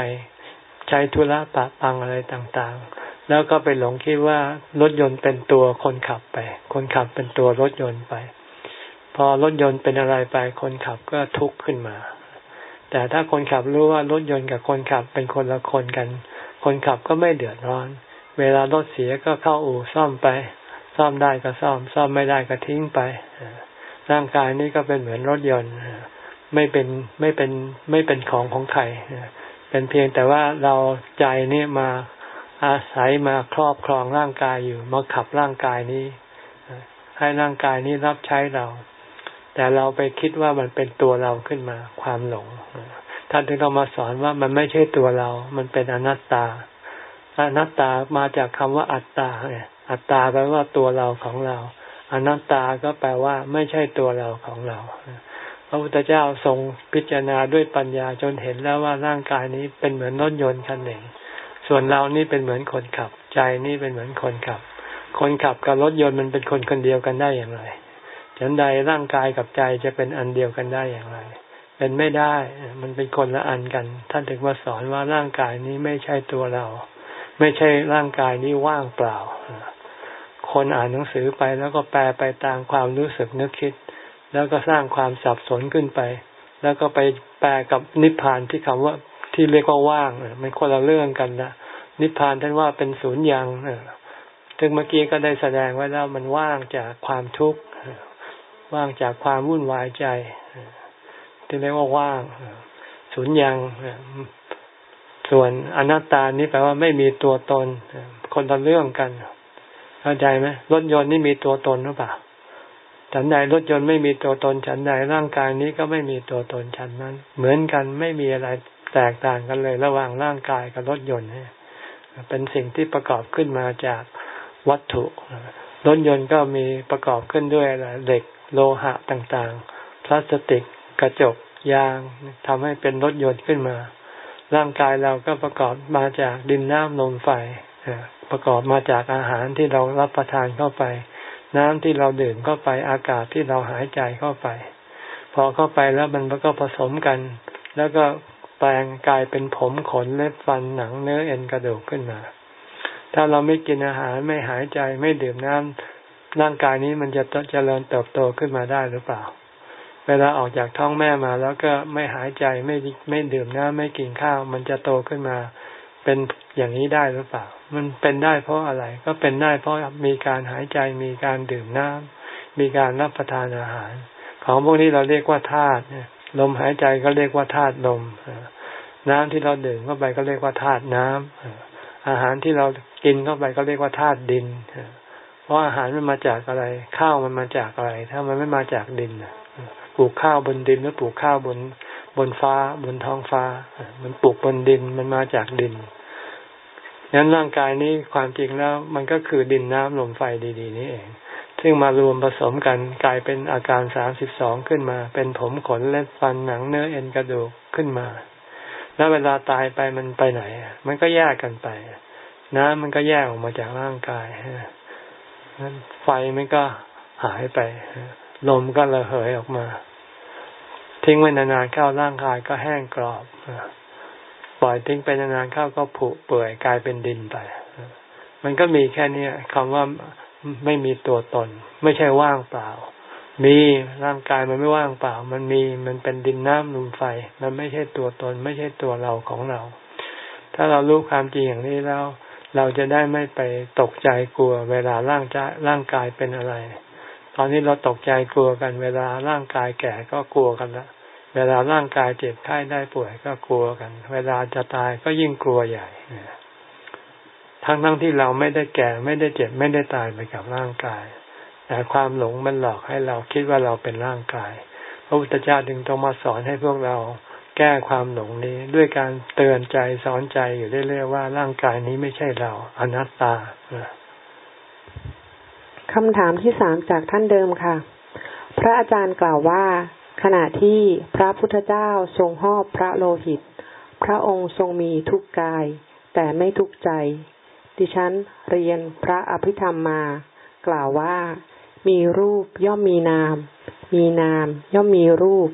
ใช้ธุระปะปังอะไรต่างๆ แล้วก็ไปหลงคิดว่ารถยนต์เป็นตัวคนขับไป คนขับเป็นตัวรถยนต์ไป พอรถยนต์เป็นอะไรไป คนขับก็ทุกข์ขึ้นมา แต่ถ้าคนขับรู้ว่ารถยนต์กับคนขับเป็นคนละคนกัน คนขับก็ไม่เดือดร้อน เวลารถเสียก็เข้าอู่ซ่อมไป ซ่อมได้ก็ซ่อม ซ่อมไม่ได้ก็ทิ้งไป ร่างกายนี้ก็เป็นเหมือนรถยนต์ไม่เป็นไม่เป็นไม่เป็นของของใครเป็นเพียงแต่ว่าเราใจนี่มาอาศัยมาครอบครองร่างกายอยู่มาขับร่างกายนี้ ให้ร่างกายนี้รับใช้เรา แต่เราไปคิดว่ามันเป็นตัวเราขึ้นมาความหลงท่านถึงต้องมาสอนว่ามันไม่ใช่ตัวเรา มันเป็นอนัตตา อนัตตามาจากคำว่าอัตตาอัตตาแปลว่าตัวเราของเรา อนัตตาก็แปลว่าไม่ใช่ตัวเราของเรา พระพุทธเจ้าทรงพิจารณาด้วยปัญญาจนเห็นแล้วว่าร่างกายนี้เป็นเหมือนรถยนต์คันหนึ่ง ส่วนเรานี่เป็นเหมือนคนขับ ใจนี่เป็นเหมือนคนขับ คนขับกับรถยนต์มันเป็นคนคนเดียวกันได้อย่างไรฉันใดร่างกายกับใจจะเป็นอันเดียวกันได้อย่างไร เป็นไม่ได้ มันเป็นคนละอันกัน ท่านถึงมาสอนว่าร่างกายนี้ไม่ใช่ตัวเรา ไม่ใช่ร่างกายนี้ว่างเปล่า คนอ่านหนังสือไปแล้วก็แปลไปตามความรู้สึกนึกคิด แล้วก็สร้างความสับสนขึ้นไป แล้วก็ไปแปลกับนิพพานที่คำว่าที่เรียกว่าว่างมันคนละเรื่องกันนะนิพพานท่านว่าเป็นศูนย์ยังถึงเมื่อกี้ก็ได้แสดงไว้แล้วมันว่างจากความทุกข์ว่างจากความวุ่นวายใจ ที่เรียกว่าว่างสุญญ์ส่วนอนัตตานี่แปลว่าไม่มีตัวตนคนละเรื่องกัน เข้าใจไหมรถยนต์นี่มีตัวตนหรือเปล่าฉันใดรถยนต์ไม่มีตัวตนฉันใดร่างกายนี้ก็ไม่มีตัวตนฉันนั้น เหมือนกันไม่มีอะไรแตกต่างกันเลย ระหว่างร่างกายกับรถยนต์เป็นสิ่งที่ประกอบขึ้นมาจากวัตถุรถยนต์ก็มีประกอบขึ้นด้วยอะไรเหล็กโลหะต่างๆ พลาสติกกระจกยางทำให้เป็นรถยนต์ขึ้นมา ร่างกายเราก็ประกอบมาจากดินน้ำลมไฟ ประกอบมาจากอาหารที่เรารับประทานเข้าไป น้ำที่เราดื่มเข้าไปอากาศที่เราหายใจเข้าไป พอเข้าไปแล้วมันก็ผสมกัน แล้วก็แปลงกลายเป็นผมขนเล็บฟันหนังเนื้อเอ็นกระดูกขึ้นมา ถ้าเราไม่กินอาหารไม่หายใจไม่ดื่มน้ำร่างกายนี้มันจะเจริญเติบโตขึ้นมาได้หรือเปล่า เวลาออกจากท้องแม่มาแล้วก็ไม่หายใจไม่ไม่ดื่มน้ำไม่กินข้าว มันจะโตขึ้นมา เป็นอย่างนี้ได้หรือเปล่า มันเป็นได้เพราะอะไร ก็เป็นได้เพราะมีการหายใจมีการดื่มน้ำมีการรับประทานอาหาร ของพวกนี้เราเรียกว่าธาตุลมหายใจก็เรียกว่าธาตุลมน้ำที่เราดื่มเข้าไปก็เรียกว่าธาตุน้ำอาหารที่เรากินเข้าไปก็เรียกว่าธาตุดินเพราะอาหารมันมาจากอะไร ข้าวมันมาจากอะไร ถ้ามันไม่มาจากดินปลูกข้าวบนดินหรือปลูกข้าวบนบนฟ้าบนท้องฟ้า มันปลูกบนดินมันมาจากดิน งั้นร่างกายนี้ความจริงแล้ว มันก็คือดินน้ำลมไฟดีๆ นี่เอง ซึ่งมารวมผสมกันกลายเป็นอาการสามสิบสองขึ้นมา เป็นผมขนเล็บฟันหนังเนื้อเอ็นกระดูกขึ้นมา แล้วเวลาตายไปมันไปไหน มันก็แยกกันไป น้ำมันก็แยกออกมาจากร่างกายไฟมันก็หายไป ลมก็ระเหยออกมา ทิ้งไว้นานๆเข้าร่างกายก็แห้งกรอบ ล่อยทิ้งไปนานๆเข้าก็ผุเปื่อยกลายเป็นดินไป มันก็มีแค่นี้คำว่าไม่มีตัวตน ไม่ใช่ว่างเปล่า มีร่างกายมันไม่ว่างเปล่า มันมีมันเป็นดินน้ำลมไฟ มันไม่ใช่ตัวตน ไม่ใช่ตัวเราของเรา ถ้าเรารู้ความจริงอย่างนี้แล้ว เราจะได้ไม่ไปตกใจกลัว เวลาร่างจะร่างกายเป็นอะไร ตอนนี้เราตกใจกลัวกัน เวลาร่างกายแก่ก็กลัวกันละ เวลาร่างกายเจ็บไข้ได้ป่วยก็กลัวกัน เวลาจะตายก็ยิ่งกลัวใหญ่ทั้งทั้งที่เราไม่ได้แก่ไม่ได้เจ็บไม่ได้ตายไปกับร่างกาย แต่ความหลงมันหลอกให้เราคิดว่าเราเป็นร่างกาย พระพุทธเจ้าจึงต้องมาสอนให้พวกเราแก้ความหลงนี้ด้วยการเตือนใจสอนใจอยู่เรื่อยๆว่าร่างกายนี้ไม่ใช่เรา อนัตตาคำถามที่สามจากท่านเดิมค่ะ พระอาจารย์กล่าวว่า ขณะที่พระพุทธเจ้าทรงหอบพระโลหิต พระองค์ทรงมีทุกกาย แต่ไม่ทุกใจ ดิฉันเรียนพระอภิธรรมมา กล่าวว่า มีรูปย่อมมีนาม มีนามย่อมมีรูป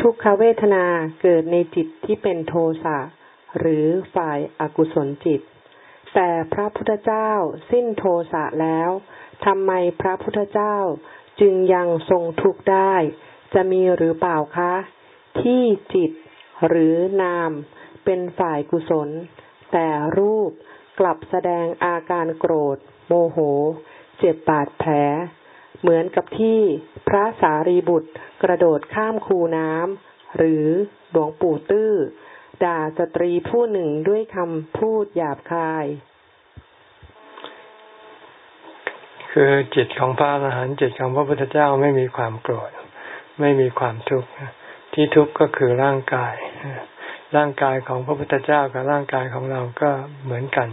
ทุกขเวทนาเกิดในจิตที่เป็นโทสะหรือฝ่ายอากุศลจิต แต่พระพุทธเจ้าสิ้นโทสะแล้วทำไมพระพุทธเจ้าจึงยังทรงทุกข์ได้ จะมีหรือเปล่าคะ ที่จิตหรือนาม เป็นฝ่ายกุศล แต่รูปกลับแสดงอาการโกรธ โมโห เจ็บบาดแผล เหมือนกับที่พระสารีบุตรกระโดดข้ามคูน้ำหรือหลวงปู่ตื้อ ด่าสตรีผู้หนึ่งด้วยคำพูดหยาบคาย คือจิตของพระอรหันต์จิตของพระพุทธเจ้าไม่มีความโกรธ ไม่มีความทุกข์ที่ทุกข์ก็คือร่างกาย ร่างกายของพระพุทธเจ้ากับร่างกายของเราก็เหมือนกัน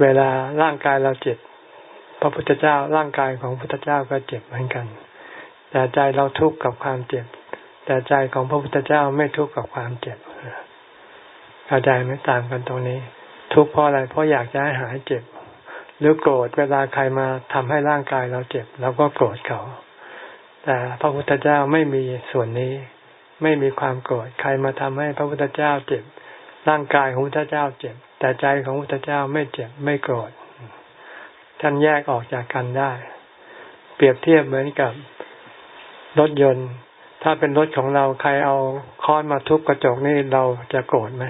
เวลาร่างกายเราเจ็บ พระพุทธเจ้า ร่างกายของพระพุทธเจ้าก็เจ็บเหมือนกัน แต่ใจเราทุกข์กับความเจ็บ แต่ใจของพระพุทธเจ้าไม่ทุกข์กับความเจ็บเข้าใจไหมต่างกันตรงนี้ ทุกข์เพราะอะไรเพราะอยากจะให้หายเจ็บ หรือโกรธเวลาใครมาทำให้ร่างกายเราเจ็บเราก็โกรธเขา แต่พระพุทธเจ้าไม่มีส่วนนี้ ไม่มีความโกรธใครมาทำให้พระพุทธเจ้าเจ็บ ร่างกายของพระพุทธเจ้าเจ็บ แต่ใจของพระพุทธเจ้าไม่เจ็บไม่โกรธท่านแยกออกจากกันได้ เปรียบเทียบเหมือนกับรถยนต์ ถ้าเป็นรถของเราใครเอาค้อนมาทุบกระจกนี่เราจะโกรธไหม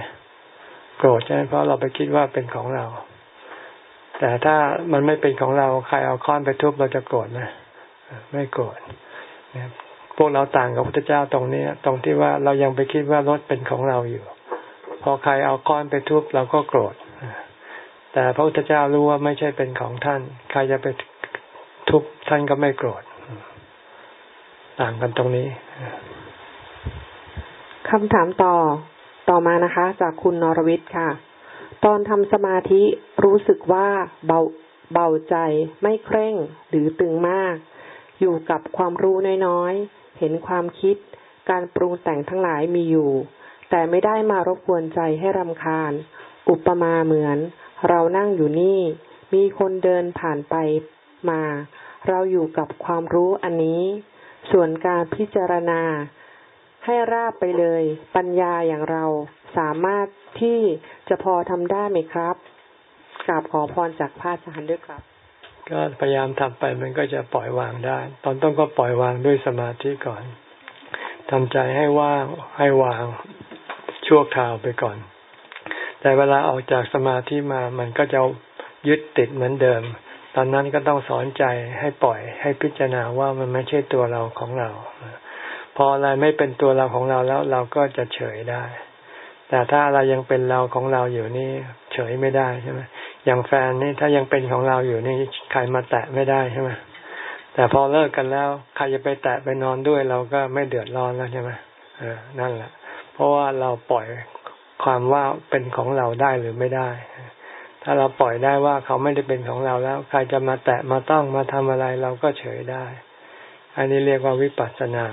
โกรธใช่ไหมเพราะเราไปคิดว่าเป็นของเรา แต่ถ้ามันไม่เป็นของเราใครเอาค้อนไปทุบเราจะโกรธไหมไม่โกรธ พวกเราต่างกับพระพุทธเจ้าตรงนี้ ตรงที่ว่าเรายังไปคิดว่ารถเป็นของเราอยู่ พอใครเอาค้อนไปทุบเราก็โกรธแต่พระพุทธเจ้ารู้ว่าไม่ใช่เป็นของท่าน ใครจะไปทุบท่านก็ไม่โกรธ ต่างกันตรงนี้คำถามต่อต่อมานะคะ จากคุณนรวิทย์ค่ะ ตอนทำสมาธิรู้สึกว่าเบาเบาใจไม่เคร่งหรือตึงมาก อยู่กับความรู้น้อยๆ เห็นความคิด การปรุงแต่งทั้งหลายมีอยู่ แต่ไม่ได้มารบกวนใจให้รำคาญ อุปมาเหมือน เรานั่งอยู่นี่ มีคนเดินผ่านไปมา เราอยู่กับความรู้อันนี้ ส่วนการพิจารณา ให้ราบไปเลย ปัญญาอย่างเราสามารถที่จะพอทำได้ไหมครับกราบขอพรจากพระอาจารย์ด้วยครับ ก็พยายามทำไปมันก็จะปล่อยวางได้ ตอนต้นก็ปล่อยวางด้วยสมาธิก่อนทำใจให้ว่างให้วางชั่วคราวไปก่อน แต่เวลาออกจากสมาธิมามันก็จะยึดติดเหมือนเดิม ตอนนั้นก็ต้องสอนใจให้ปล่อยให้พิจารณาว่ามันไม่ใช่ตัวเราของเรา พออะไรไม่เป็นตัวเราของเราแล้วเราก็จะเฉยได้ แต่ถ้าอะไรยังเป็นเราของเราอยู่นี่เฉยไม่ได้ใช่ไหมอย่างแฟนนี่ถ้ายังเป็นของเราอยู่นี่ใครมาแตะไม่ได้ใช่ไหมแต่พอเลิกกันแล้วใครจะไปแตะไปนอนด้วยเราก็ไม่เดือดร้อนแล้วใช่ไหมเออนั่นแหละ เพราะว่าเราปล่อยความว่าเป็นของเราได้หรือไม่ได้ ถ้าเราปล่อยได้ว่าเขาไม่ได้เป็นของเราแล้ว ใครจะมาแตะมาต้องมาทำอะไรเราก็เฉยได้ อันนี้เรียกว่าวิปัสสนา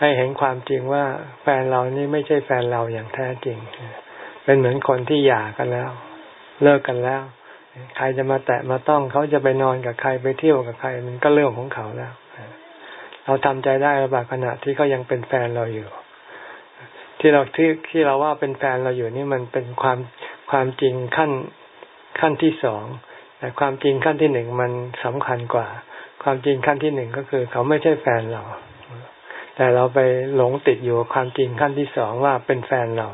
ให้เห็นความจริงว่าแฟนเรานี่ไม่ใช่แฟนเราอย่างแท้จริง เป็นเหมือนคนที่หย่ากันแล้ว เลิกกันแล้ว ใครจะมาแตะมาต้องเขาจะไปนอนกับใครไปเที่ยวกับใคร มันก็เรื่องของเขาแล้ว เราทำใจได้ระบาขณะที่เขายังเป็นแฟนเราอยู่ ที่เราที่ที่เราว่าเป็นแฟนเราอยู่นี่มันเป็นความความจริงขั้นขั้นที่สองแต่ความจริงขั้นที่หนึ่งมันสำคัญกว่า ความจริงขั้นที่หนึ่งก็คือ เขาไม่ใช่แฟนเรา แต่เราไปหลงติดอยู่กับความจริงขั้นที่สองว่าเป็นแฟนเรา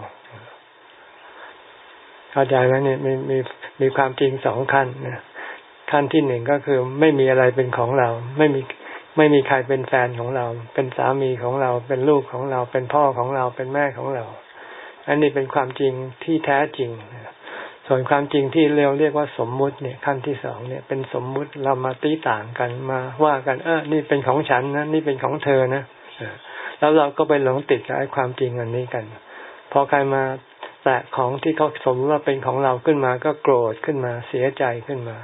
เข้าใจไหมเนี่ยมีมีมีความจริงสองขั้นนะขั้นที่หนึ่งก็คือไม่มีอะไรเป็นของเรา ไม่มีไม่มีใครเป็นแฟนของเรา เป็นสามีของเรา เป็นลูกของเรา เป็นพ่อของเรา เป็นแม่ของเรา อันนี้เป็นความจริงที่แท้จริง ส่วนความจริงที่เรียกเรียกว่าสมมุติเนี่ยขั้นที่สองเนี่ย เป็นสมมุติเรามาตีต่างกันมาว่ากัน เออ นี่เป็นของฉันนะ นี่เป็นของเธอนะ แล้วเราก็ไปหลงติดกับความจริงอันนี้กัน พอใครมาแตะของที่เขาสมมติว่าเป็นของเราขึ้นมาก็โกรธขึ้นมาเสียใจขึ้นมา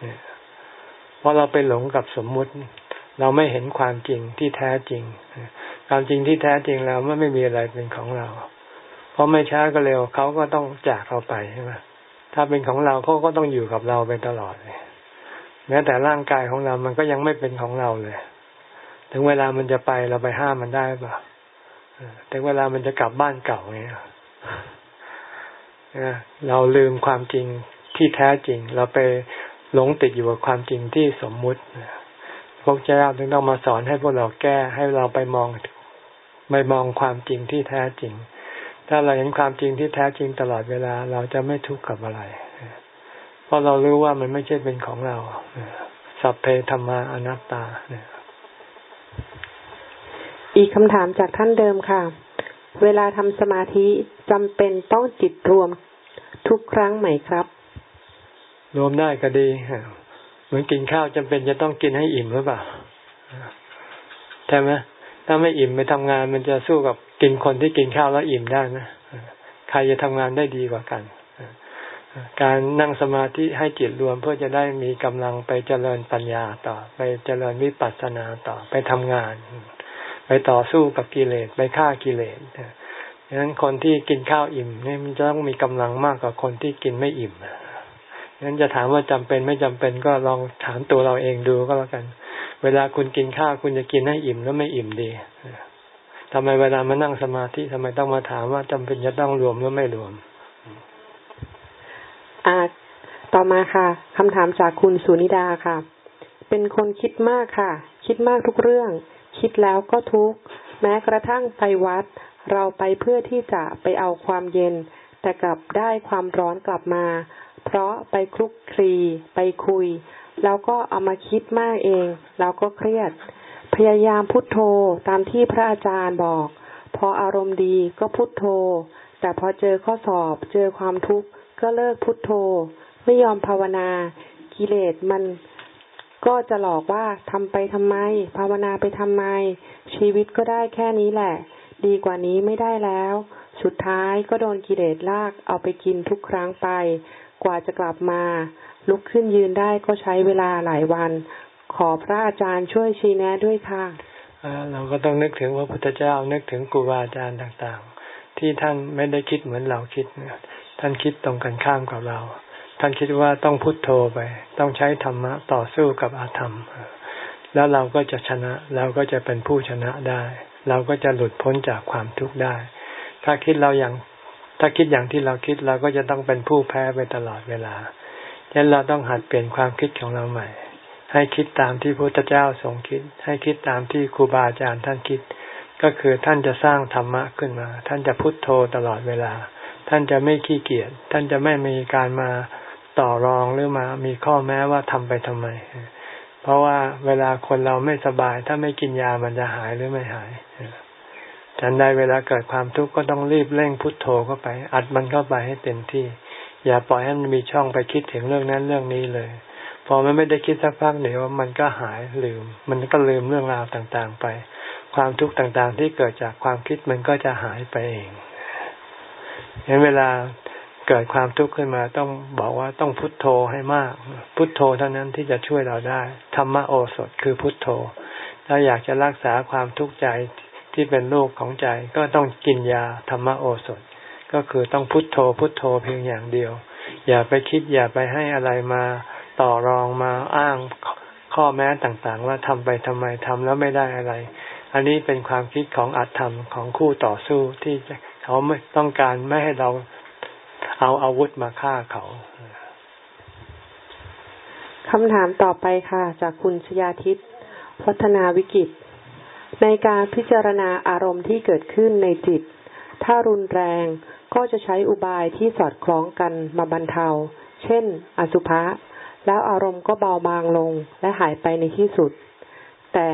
เนี่ยเพราะเราไปหลงกับสมมุติ เราไม่เห็นความจริงที่แท้จริง ความจริงที่แท้จริงแล้วมันไม่มีอะไรเป็นของเรา เพราะไม่ช้าก็เร็วเขาก็ต้องจากเราไปใช่ไหมถ้าเป็นของเราเขาก็ต้องอยู่กับเราไปตลอดเลยแม้แต่ร่างกายของเรามันก็ยังไม่เป็นของเราเลย ถึงเวลามันจะไปเราไปห้ามมันได้ป่ะถึงเวลามันจะกลับบ้านเก่าเนี่ยเราลืมความจริงที่แท้จริง เราไปหลงติดอยู่กับความจริงที่สมมุติพวกเจ้าถึงต้องมาสอนให้พวกเราแก้ให้เราไปมองไม่มองความจริงที่แท้จริง ถ้าเราเห็นความจริงที่แท้จริงตลอดเวลา เราจะไม่ทุกข์กับอะไร เพราะเรารู้ว่ามันไม่ใช่เป็นของเรา สัพเพธรรมาอนัตตาเนี่ย อีกคำถามจากท่านเดิมค่ะ เวลาทำสมาธิจำเป็นต้องจิตรวมทุกครั้งไหมครับ รวมได้ก็ดีเหมือนกินข้าวจำเป็นจะต้องกินให้อิ่มหรือเปล่าใช่ไหมถ้าไม่อิ่มไปทำงานมันจะสู้กับกินคนที่กินข้าวแล้วอิ่มได้ไหมใครจะทำงานได้ดีกว่ากันการนั่งสมาธิให้จิตรวมเพื่อจะได้มีกำลังไปเจริญปัญญาต่อ ไปเจริญวิปัสสนาต่อไปทำงาน ไปต่อสู้กับกิเลสไปฆ่ากิเลสดังนั้นคนที่กินข้าวอิ่มนี่มันจะต้องมีกำลังมากกว่าคนที่กินไม่อิ่มดังนั้นจะถามว่าจำเป็นไม่จำเป็นก็ลองถามตัวเราเองดูก็แล้วกัน เวลาคุณกินข้าวคุณจะกินให้อิ่มแล้วไม่อิ่มดีทำไมเวลามานั่งสมาธิทำไมต้องมาถามว่าจำเป็นจะต้องรวมหรือไม่รวม อ่า ต่อมาค่ะคำถามจากคุณสุนิดาค่ะ เป็นคนคิดมากค่ะ คิดมากทุกเรื่อง คิดแล้วก็ทุกข์ แม้กระทั่งไปวัด เราไปเพื่อที่จะไปเอาความเย็น แต่กลับได้ความร้อนกลับมา เพราะไปคลุกคลี ไปคุย แล้วก็เอามาคิดมากเอง แล้วก็เครียด พยายามพุทโธตามที่พระอาจารย์บอก พออารมณ์ดีก็พุทโธ แต่พอเจอข้อสอบเจอความทุกข์ก็เลิกพุทโธ ไม่ยอมภาวนา กิเลสมัน ก็จะหลอกว่าทำไปทำไม ภาวนาไปทำไม ชีวิตก็ได้แค่นี้แหละ ดีกว่านี้ไม่ได้แล้ว สุดท้ายก็โดนกิเลสลากเอาไปกินทุกครั้งไป กว่าจะกลับมา ลุกขึ้นยืนได้ก็ใช้เวลาหลายวัน ขอพระอาจารย์ช่วยชี้แนะด้วยค่ะเราก็ต้องนึกถึงพระพุทธเจ้านึกถึงครูบาอาจารย์ต่างๆ ที่ท่านไม่ได้คิดเหมือนเราคิดท่านคิดตรงกันข้ามกับเรา ท่านคิดว่าต้องพุทโธไป ต้องใช้ธรรมะต่อสู้กับอาธรรม แล้วเราก็จะชนะเราก็จะเป็นผู้ชนะได้ เราก็จะหลุดพ้นจากความทุกข์ได้ ถ้าคิดเราอย่าง ถ้าคิดอย่างที่เราคิดเราก็จะต้องเป็นผู้แพ้ไปตลอดเวลาฉะนั้นเราต้องหัดเปลี่ยนความคิดของเราใหม่ ให้คิดตามที่พระพุทธเจ้าทรงคิด ให้คิดตามที่ครูบาอาจารย์ท่านคิด ก็คือท่านจะสร้างธรรมะขึ้นมา ท่านจะพุทโธตลอดเวลา ท่านจะไม่ขี้เกียจท่านจะไม่มีการมา ต่อรองหรือมา มีข้อแม้ว่าทำไปทำไม เพราะว่าเวลาคนเราไม่สบาย ถ้าไม่กินยามันจะหายหรือไม่หายฉันใดเวลาเกิดความทุกข์ก็ต้องรีบเร่งพุทโธเข้าไป อัดมันเข้าไปให้เต็มที่ อย่าปล่อยให้มันมีช่องไปคิดถึงเรื่องนั้นเรื่องนี้เลย พอมันไม่ได้คิดสักพักเดี๋ยวมันก็หายลืม มันก็ลืมเรื่องราวต่างๆไป ความทุกข์ต่างๆที่เกิดจากความคิดมันก็จะหายไปเองเห็นเวลา เกิดความทุกข์ขึ้นมาต้องบอกว่าต้องพุทโธให้มาก พุทโธเท่านั้นที่จะช่วยเราได้ ธรรมโอสถคือพุทโธ ถ้าอยากจะรักษาความทุกข์ใจที่เป็นโรคของใจก็ต้องกินยาธรรมโอสถ ก็คือต้องพุทโธพุทโธเพียงอย่างเดียว อย่าไปคิดอย่าไปให้อะไรมาต่อรองมาอ้างข้อแม้ต่างๆ ว่าทำไปทำไมทำแล้วไม่ได้อะไร อันนี้เป็นความคิดของอัตธรรมของคู่ต่อสู้ที่เขาไม่ต้องการไม่ให้เรา เอาอาวุธมาฆ่าเขาคำถามต่อไปค่ะ จากคุณชยาทิพย์พัฒนาวิกิตในการพิจารณาอารมณ์ที่เกิดขึ้นในจิต ถ้ารุนแรงก็จะใช้อุบายที่สอดคล้องกันมาบรรเทา เช่น อสุภะแล้วอารมณ์ก็เบาบางลงและหายไปในที่สุด แต่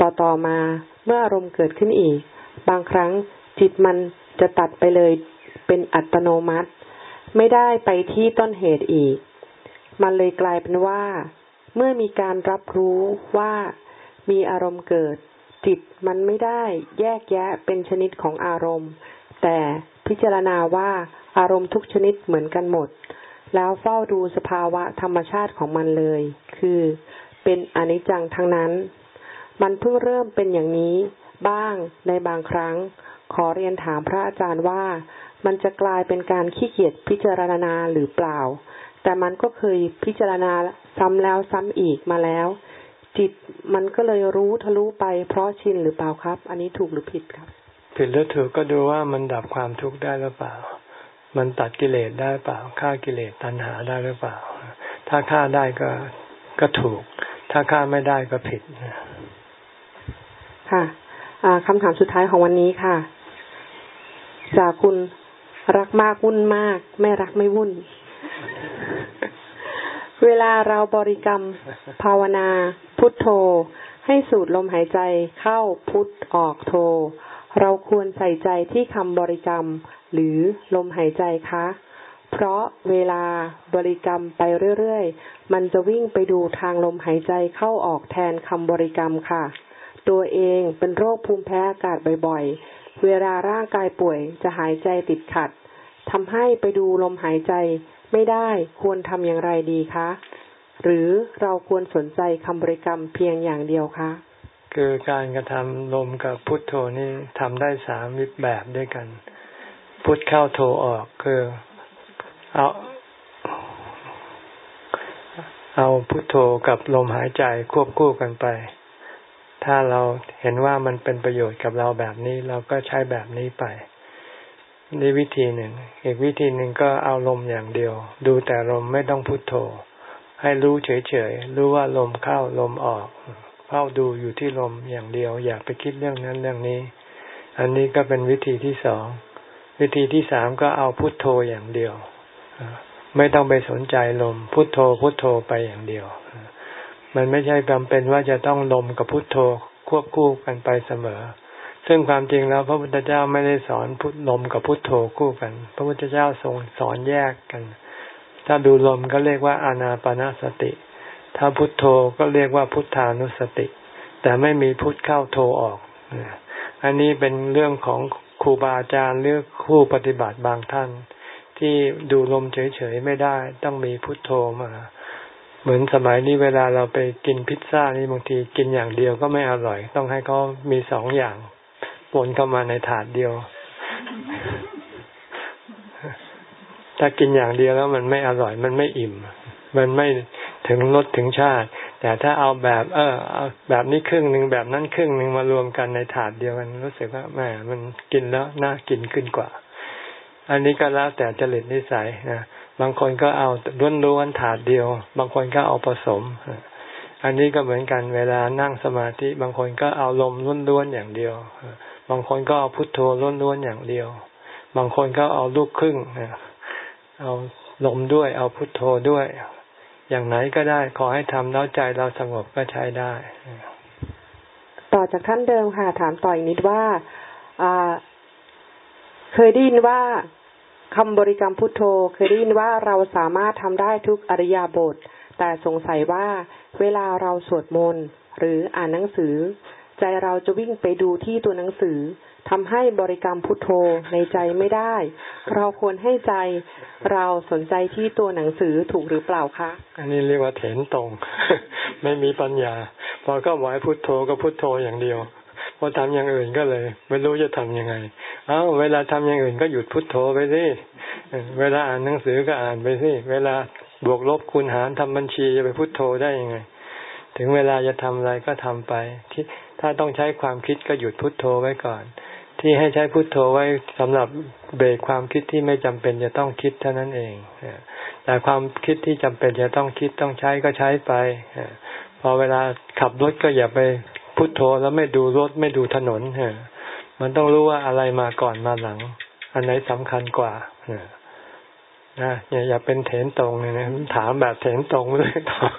ต่อต่อมาเมื่ออารมณ์เกิดขึ้นอีก บางครั้งจิตมันจะตัดไปเลยเป็นอัตโนมัติ ไม่ได้ไปที่ต้นเหตุอีก มันเลยกลายเป็นว่า เมื่อมีการรับรู้ว่ามีอารมณ์เกิด จิตมันไม่ได้แยกแยะเป็นชนิดของอารมณ์ แต่พิจารณาว่าอารมณ์ทุกชนิดเหมือนกันหมด แล้วเฝ้าดูสภาวะธรรมชาติของมันเลย คือเป็นอนิจจังทั้งนั้น มันเพิ่งเริ่มเป็นอย่างนี้บ้างในบางครั้ง ขอเรียนถามพระอาจารย์ว่า มันจะกลายเป็นการขี้เกียจพิจารณาหรือเปล่า แต่มันก็เคยพิจารณาซ้ำแล้วซ้ำอีกมาแล้ว จิตมันก็เลยรู้ทะลุไปเพราะชินหรือเปล่าครับ อันนี้ถูกหรือผิดครับ ผิดหรือถูกก็ดูว่ามันดับความทุกข์ได้หรือเปล่า มันตัดกิเลสได้เปล่าฆ่ากิเลสตัณหาได้หรือเปล่า ถ้าฆ่าได้ก็ก็ถูก ถ้าฆ่าไม่ได้ก็ผิดค่ะคำถามสุดท้ายของวันนี้ค่ะ จากคุณ รักมากวุ่นมาก ไม่รักไม่วุ่น เวลาเราบริกรรม ภาวนา พุทโธ ให้สูดลมหายใจเข้าพุทออกโธ เราควรใส่ใจที่คำบริกรรม หรือลมหายใจคะ เพราะเวลาบริกรรมไปเรื่อยๆ มันจะวิ่งไปดูทางลมหายใจเข้าออกแทนคำบริกรรมค่ะ ตัวเองเป็นโรคภูมิแพ้อากาศบ่อย เวลาร่างกายป่วยจะหายใจติดขัดทำให้ไปดูลมหายใจไม่ได้ควรทำอย่างไรดีคะ หรือเราควรสนใจคำบริกรรมเพียงอย่างเดียวคะ คือการกระทำลมกับพุทโธนี่ทำได้สามแบบด้วยกัน พุทเข้าโธออกคือเอาเอาพุทโธกับลมหายใจควบคู่กันไป ถ้าเราเห็นว่ามันเป็นประโยชน์กับเราแบบนี้เราก็ใช้แบบนี้ไปนี่วิธีหนึ่ง อีกวิธีหนึ่งก็เอาลมอย่างเดียว ดูแต่ลมไม่ต้องพุโทโธ ให้รู้เฉยๆ รู้ว่าลมเข้าลมออกเฝ้าดูอยู่ที่ลมอย่างเดียว อย่าไปคิดเรื่องนั้นเรื่องนี้ อันนี้ก็เป็นวิธีที่สอง วิธีที่สามก็เอาพุโทโธอย่างเดียว ไม่ต้องไปสนใจลม พุโทโธพุโทโธไปอย่างเดียว มันไม่ใช่จำเป็นว่าจะต้องลมกับพุทโธควบคู่กันไปเสมอ ซึ่งความจริงแล้วพระพุทธเจ้าไม่ได้สอนพุทลมกับพุทโธคู่กัน พระพุทธเจ้าทรงสอนแยกกัน ถ้าดูลมก็เรียกว่าอานาปนาสติ ถ้าพุทโธก็เรียกว่าพุทธานุสติ แต่ไม่มีพุทเข้าโธออก อันนี้เป็นเรื่องของครูบาอาจารย์หรือคู่ปฏิบัติบางท่าน ที่ดูลมเฉยๆไม่ได้ ต้องมีพุทโธมา เหมือนสมัยนี้เวลาเราไปกินพิซซ่านี่บางทีกินอย่างเดียวก็ไม่อร่อย ต้องให้เขามีสองอย่างปนเข้ามาในถาดเดียว ถ้ากินอย่างเดียวแล้วมันไม่อร่อย มันไม่อิ่ม มันไม่ถึงรสถึงชาติ แต่ถ้าเอาแบบ เออเอาแบบนี้ครึ่งหนึ่งแบบนั้นครึ่งหนึ่งมารวมกันในถาดเดียวกันรู้สึกว่าแหมมันกินแล้วน่ากินขึ้นกว่า อันนี้ก็แล้วแต่จริตนิสัยนะ บางคนก็เอาล้วนๆถาดเดียว บางคนก็เอาผสม อันนี้ก็เหมือนกันเวลานั่งสมาธิ บางคนก็เอาลมล้วนๆอย่างเดียว บางคนก็เอาพุทโธล้วนๆอย่างเดียว บางคนก็เอาลูกครึ่งเอาลมด้วย เอาพุทโธด้วย อย่างไหนก็ได้ ขอให้ทำแล้วใจเราสงบก็ใช้ได้ ต่อจากท่านเดิมค่ะ ถามต่ออีกนิดว่าเคยได้ยินว่า คำบริกรรมพุทโธเคยได้ยินว่าเราสามารถทำได้ทุกอริยาบท แต่สงสัยว่าเวลาเราสวดมนต์หรืออ่านหนังสือ ใจเราจะวิ่งไปดูที่ตัวหนังสือทำให้บริกรรมพุทโธในใจไม่ได้ เราควรให้ใจเราสนใจที่ตัวหนังสือถูกหรือเปล่าคะ อันนี้เรียกว่าเถนตรง ไม่มีปัญญา พอก็บอกให้พุทโธก็พุทโธอย่างเดียว พอทำอย่างอื่นก็เลย ไม่รู้จะทํำยังไง เอ้าเวลาทำอย่างอื่นก็หยุดพุทโธไปสิเวลาอ่านหนังสือก็อ่านไปสิเวลาบวกลบคูณหารทำบัญชีจะไปพุทโธได้ยังไง ถึงเวลาจะทำอะไรก็ทำไปที่ถ้าต้องใช้ความคิดก็หยุดพุทโธไว้ก่อน ที่ให้ใช้พุทโธไว้สำหรับเบรกความคิดที่ไม่จำเป็นจะต้องคิดเท่านั้นเองแต่ความคิดที่จำเป็นจะต้องคิดต้องใช้ก็ใช้ไปพอเวลาขับรถก็อย่าไป พุทโธแล้วไม่ดูรถไม่ดูถนนมันต้องรู้ว่าอะไรมาก่อนมาหลัง อันไหนสำคัญกว่านะอย่าอย่าเป็นเถนตรงเลยนะถามแบบเถนตรงเลยตอบ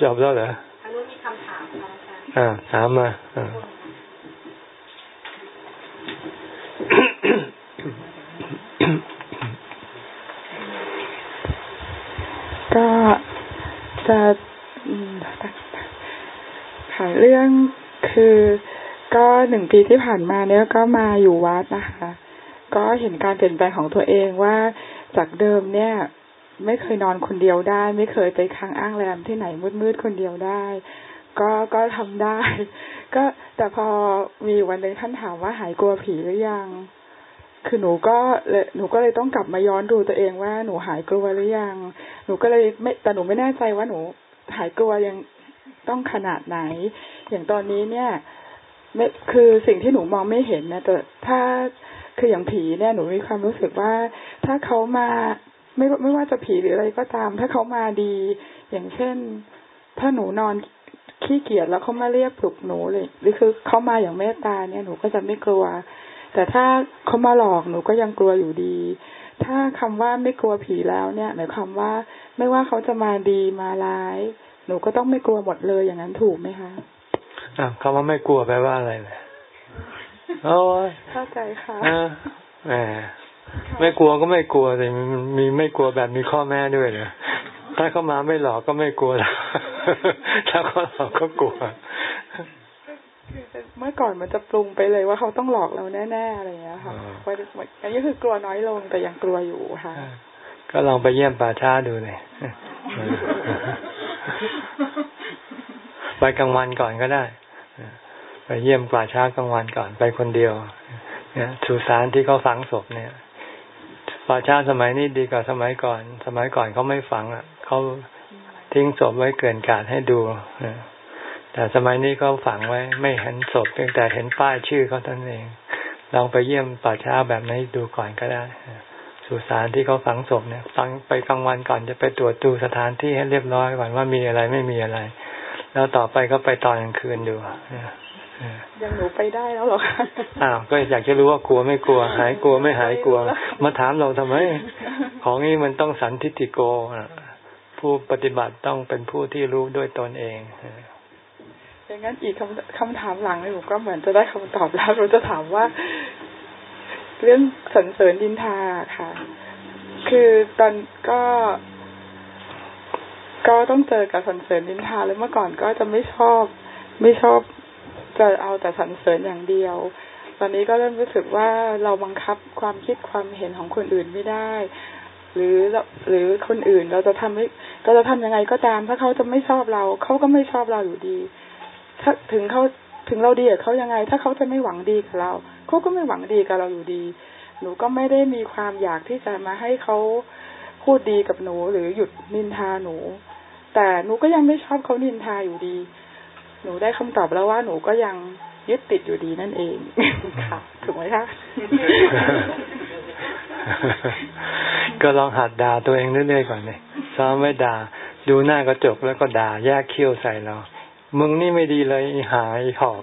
จบแล้วเหรออันนี้มีคำถามอ่าถามมาอ่าก็จะ ค่ะ เรื่องคือก็หนึ่งปีที่ผ่านมาเนี่ยก็มาอยู่วัดนะคะ ก็เห็นการเปลี่ยนแปลงของตัวเองว่าจากเดิมเนี่ย ไม่เคยนอนคนเดียวได้ ไม่เคยไปค้างอ้างแรมที่ไหนมืดๆคนเดียวได้ ก็ก็ทำได้ ก็แต่พอมีวันหนึ่งท่านถามว่าหายกลัวผีหรือยัง คือหนูก็เลยหนูก็เลยต้องกลับมาย้อนดูตัวเองว่าหนูหายกลัวหรือยัง หนูก็เลยไม่แต่หนูไม่แน่ใจว่าหนูหายกลัวยัง ต้องขนาดไหน อย่างตอนนี้เนี่ยไม่คือสิ่งที่หนูมองไม่เห็นนะแต่ถ้าคืออย่างผีเนี่ยหนูมีความรู้สึกว่า ถ้าเขามาไม่ไม่ว่าจะผีหรืออะไรก็ตาม ถ้าเขามาดี อย่างเช่น ถ้าหนูนอนขี้เกียจแล้วเขามาเรียกปลุกหนูเลยหรือคือเขามาอย่างเมตตาเนี่ยหนูก็จะไม่กลัว แต่ถ้าเขามาหลอกหนูก็ยังกลัวอยู่ดี ถ้าคำว่าไม่กลัวผีแล้วเนี่ย หมายความว่าไม่ว่าเขาจะมาดีมาร้าย หนูก็ต้องไม่กลัวหมดเลยอย่างนั้นถูกไหมคะอ่าคำว่าไม่กลัวแปลว่าอะไรเลยโอ้เข้าใจค่ะแหมไม่กลัวก็ไม่กลัวแต่มีไม่กลัวแบบมีข้อแม่ด้วยเนยถ้าเขามาไม่หลอกก็ไม่กลัวถ้าเขาหลอกก็กลัวเมื่อก่อนมันจะปรุงไปเลยว่าเขาต้องหลอกเราแน่ๆอะไรอย่างเงี้ยค่ะอันนี้คือกลัวน้อยลงแต่ยังกลัวอยู่ค่ะ ก็ลองไปเยี่ยมป่าช้าดูเลย ไปกลางวันก่อนก็ได้ไปเยี่ยมป่าช้ากลางวันก่อนไปคนเดียวเนี่ยสุสานที่เขาฝังศพเนี่ยป่าช้าสมัยนี้ดีกว่าสมัยก่อน สมัยก่อนเขาไม่ฝังอะเขาทิ้งศพไว้เกินกาดให้ดูแต่สมัยนี้เขาฝังไว้ ไม่เห็นศพเพียงแต่เห็นป้ายชื่อเขาท่านเอง ลองไปเยี่ยมป่าช้าแบบนี้ดูก่อนก็ได้ สุสานที่เขาฝังศพเนี่ยฟังไปกลางวันก่อนจะไปตรวจดูสถานที่ให้เรียบร้อยก่อนว่ามีอะไรไม่มีอะไร แล้วต่อไปก็ไปตอนกลางคืนดูยังหนูไปได้แล้วหรอคะอ้าวก็อยากจะรู้ว่ากลัวไม่กลัว หายกลัวไม่หายกลัว มาถามเราทำไม ของนี้มันต้องสันทิติโกผู้ปฏิบัติต้องเป็นผู้ที่รู้ด้วยตนเองอย่างนั้นอีกคำคำถามหลังหนูก็เหมือนจะได้คำตอบแล้วหนูจะถามว่า เรื่องสรรเสริญดินทาค่ะ คือตอนก็ ก็ต้องเจอกับสรรเสริญดินทาแล้วเมื่อก่อนก็จะไม่ชอบ ไม่ชอบจะเอาแต่สรรเสริญอย่างเดียว ตอนนี้ก็เริ่มรู้สึกว่าเราบังคับความคิดความเห็นของคนอื่นไม่ได้ หรือหรือคนอื่นเราจะทำให้เราจะทำยังไงก็ตาม ถ้าเขาจะไม่ชอบเราเขาก็ไม่ชอบเราอยู่ดี ถ้าถึงเขาถึงเราดีกับเขายังไง ถ้าเขาจะไม่หวังดีกับเรา เขาก็ไม่หวังดีกับเราอยู่ดี หนูก็ไม่ได้มีความอยากที่จะมาให้เขาพูดดีกับหนูหรือหยุดนินทาหนู แต่หนูก็ยังไม่ชอบเขานินทาอยู่ดี หนูได้คำตอบแล้วว่าหนูก็ยังยึดติดอยู่ดีนั่นเองค่ะถูกไหมคะก็ลองหัดด่าตัวเองเรื่อยๆก่อนเลยซ้อมไว้ด่า ดูหน้ากระจกแล้วก็ด่าแยกเขี้ยวใส่เรา มึงนี่ไม่ดีเลยหายหอก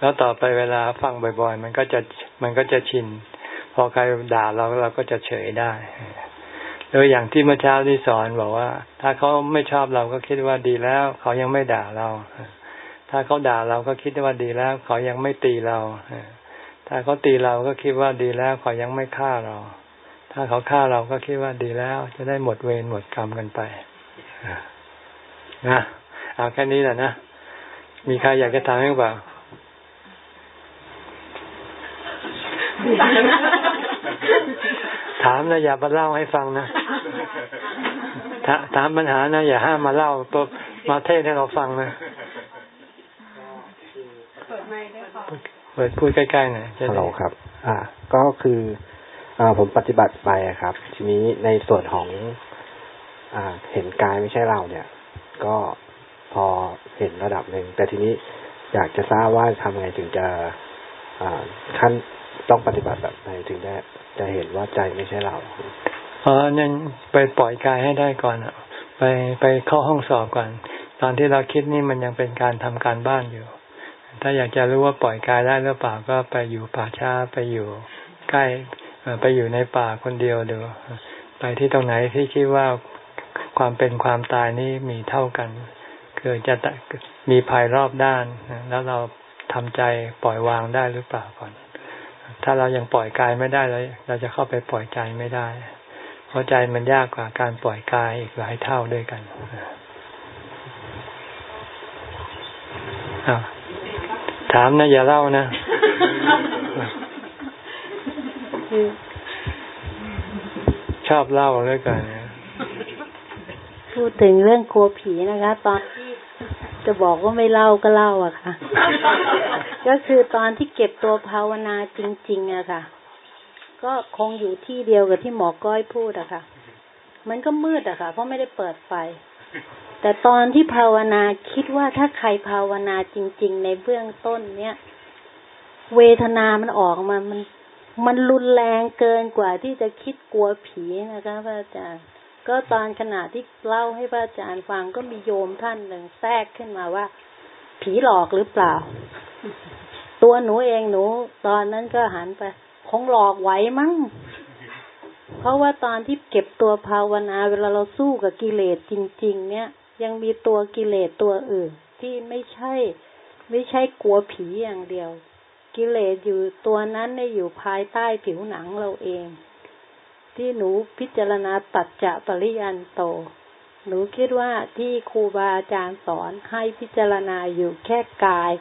แล้วต่อไปเวลาฟังบ่อย ๆ มันก็จะมันก็จะชิน พอใครด่าเราเราก็จะเฉยได้โดยอย่างที่เมื่อเช้าที่สอนบอกว่า ถ้าเขาไม่ชอบเราก็คิดว่าดีแล้ว เขายังไม่ด่าเรา ถ้าเขาด่าเราก็คิดว่าดีแล้ว เขายังไม่ตีเราถ้าเขาตีเราก็คิดว่าดีแล้ว เขายังไม่ฆ่าเรา ถ้าเขาฆ่าเราก็คิดว่าดีแล้ว จะได้หมดเวรหมดกรรมกันไปนะเอาแค่นี้แหละนะมีใครอยากจะถามไหมเปล่า ถามนะอย่ามาเล่าให้ฟังนะถามปัญหานะอย่าห้ามมาเล่าตัวมาเทศให้เราฟังนะเปิดพูดใกล้ๆหน่อยฮัลโหลครับ อ่า ก็คืออ่าผมปฏิบัติไปครับ ทีนี้ในส่วนของ อ่า เห็นกายไม่ใช่เราเนี่ย ก็พอเห็นระดับหนึ่งแต่ทีนี้อยากจะทราบว่าทำไงถึงจะ อ่าขั้น ต้องปฏิบัติแบบไหนถึงได้จะเห็นว่าใจไม่ใช่เราอ๋อนั่นไปปล่อยกายให้ได้ก่อนอะ ไปไปเข้าห้องสอบก่อน ตอนที่เราคิดนี่มันยังเป็นการทำการบ้านอยู่ ถ้าอยากจะรู้ว่าปล่อยกายได้หรือเปล่าก็ไปอยู่ป่าช้าไปอยู่ใกล้ไปอยู่ในป่าคนเดียวดูไปที่ตรงไหนที่คิดว่าความเป็นความตายนี่มีเท่ากันคือจะมีภัยรอบด้าน แล้วเราทำใจปล่อยวางได้หรือเปล่าก่อน ถ้าเรายังปล่อยกายไม่ได้เลยเราจะเข้าไปปล่อยใจไม่ได้ เพราะใจมันยากกว่าการปล่อยกายอีกหลายเท่าด้วยกันถามนะ อย่าเล่านะชอบเล่าเลยกันพูดถึงเรื่องกลัวผีนะคะ ตอน จะบอกว่าไม่เล่าก็เล่าอะค่ะ ก็คือตอนที่เก็บตัวภาวนาจริง ๆอะค่ะ ก็คงอยู่ที่เดียวกับที่หมอก้อยพูดอะค่ะ มันก็มืดอะค่ะ เพราะไม่ได้เปิดไฟ แต่ตอนที่ภาวนาคิดว่าถ้าใครภาวนาจริง ๆ ในเบื้องต้นเนี้ยเวทนามันออกมา มัน มันรุนแรงเกินกว่าที่จะคิดกลัวผีนะคะพระอาจารย์ ก็ตอนขณะที่เล่าให้พระอาจารย์ฟังก็มีโยมท่านหนึ่งแทรกขึ้นมาว่า ผีหลอกหรือเปล่า ตัวหนูเองหนู ตอนนั้นก็หันไป คงหลอกไหวมั้งเพราะว่าตอนที่เก็บตัวภาวนาเวลาเราสู้กับกิเลสจริง ๆ เนี่ย ยังมีตัวกิเลสตัวอื่น ที่ไม่ใช่ ไม่ใช่กลัวผีอย่างเดียว กิเลสอยู่ตัวนั้นในอยู่ภายใต้ผิวหนังเราเอง ที่หนูพิจารณาตัดจะปริยันโต หนูคิดว่าที่ครูบาอาจารย์สอนให้พิจารณาอยู่แค่กาย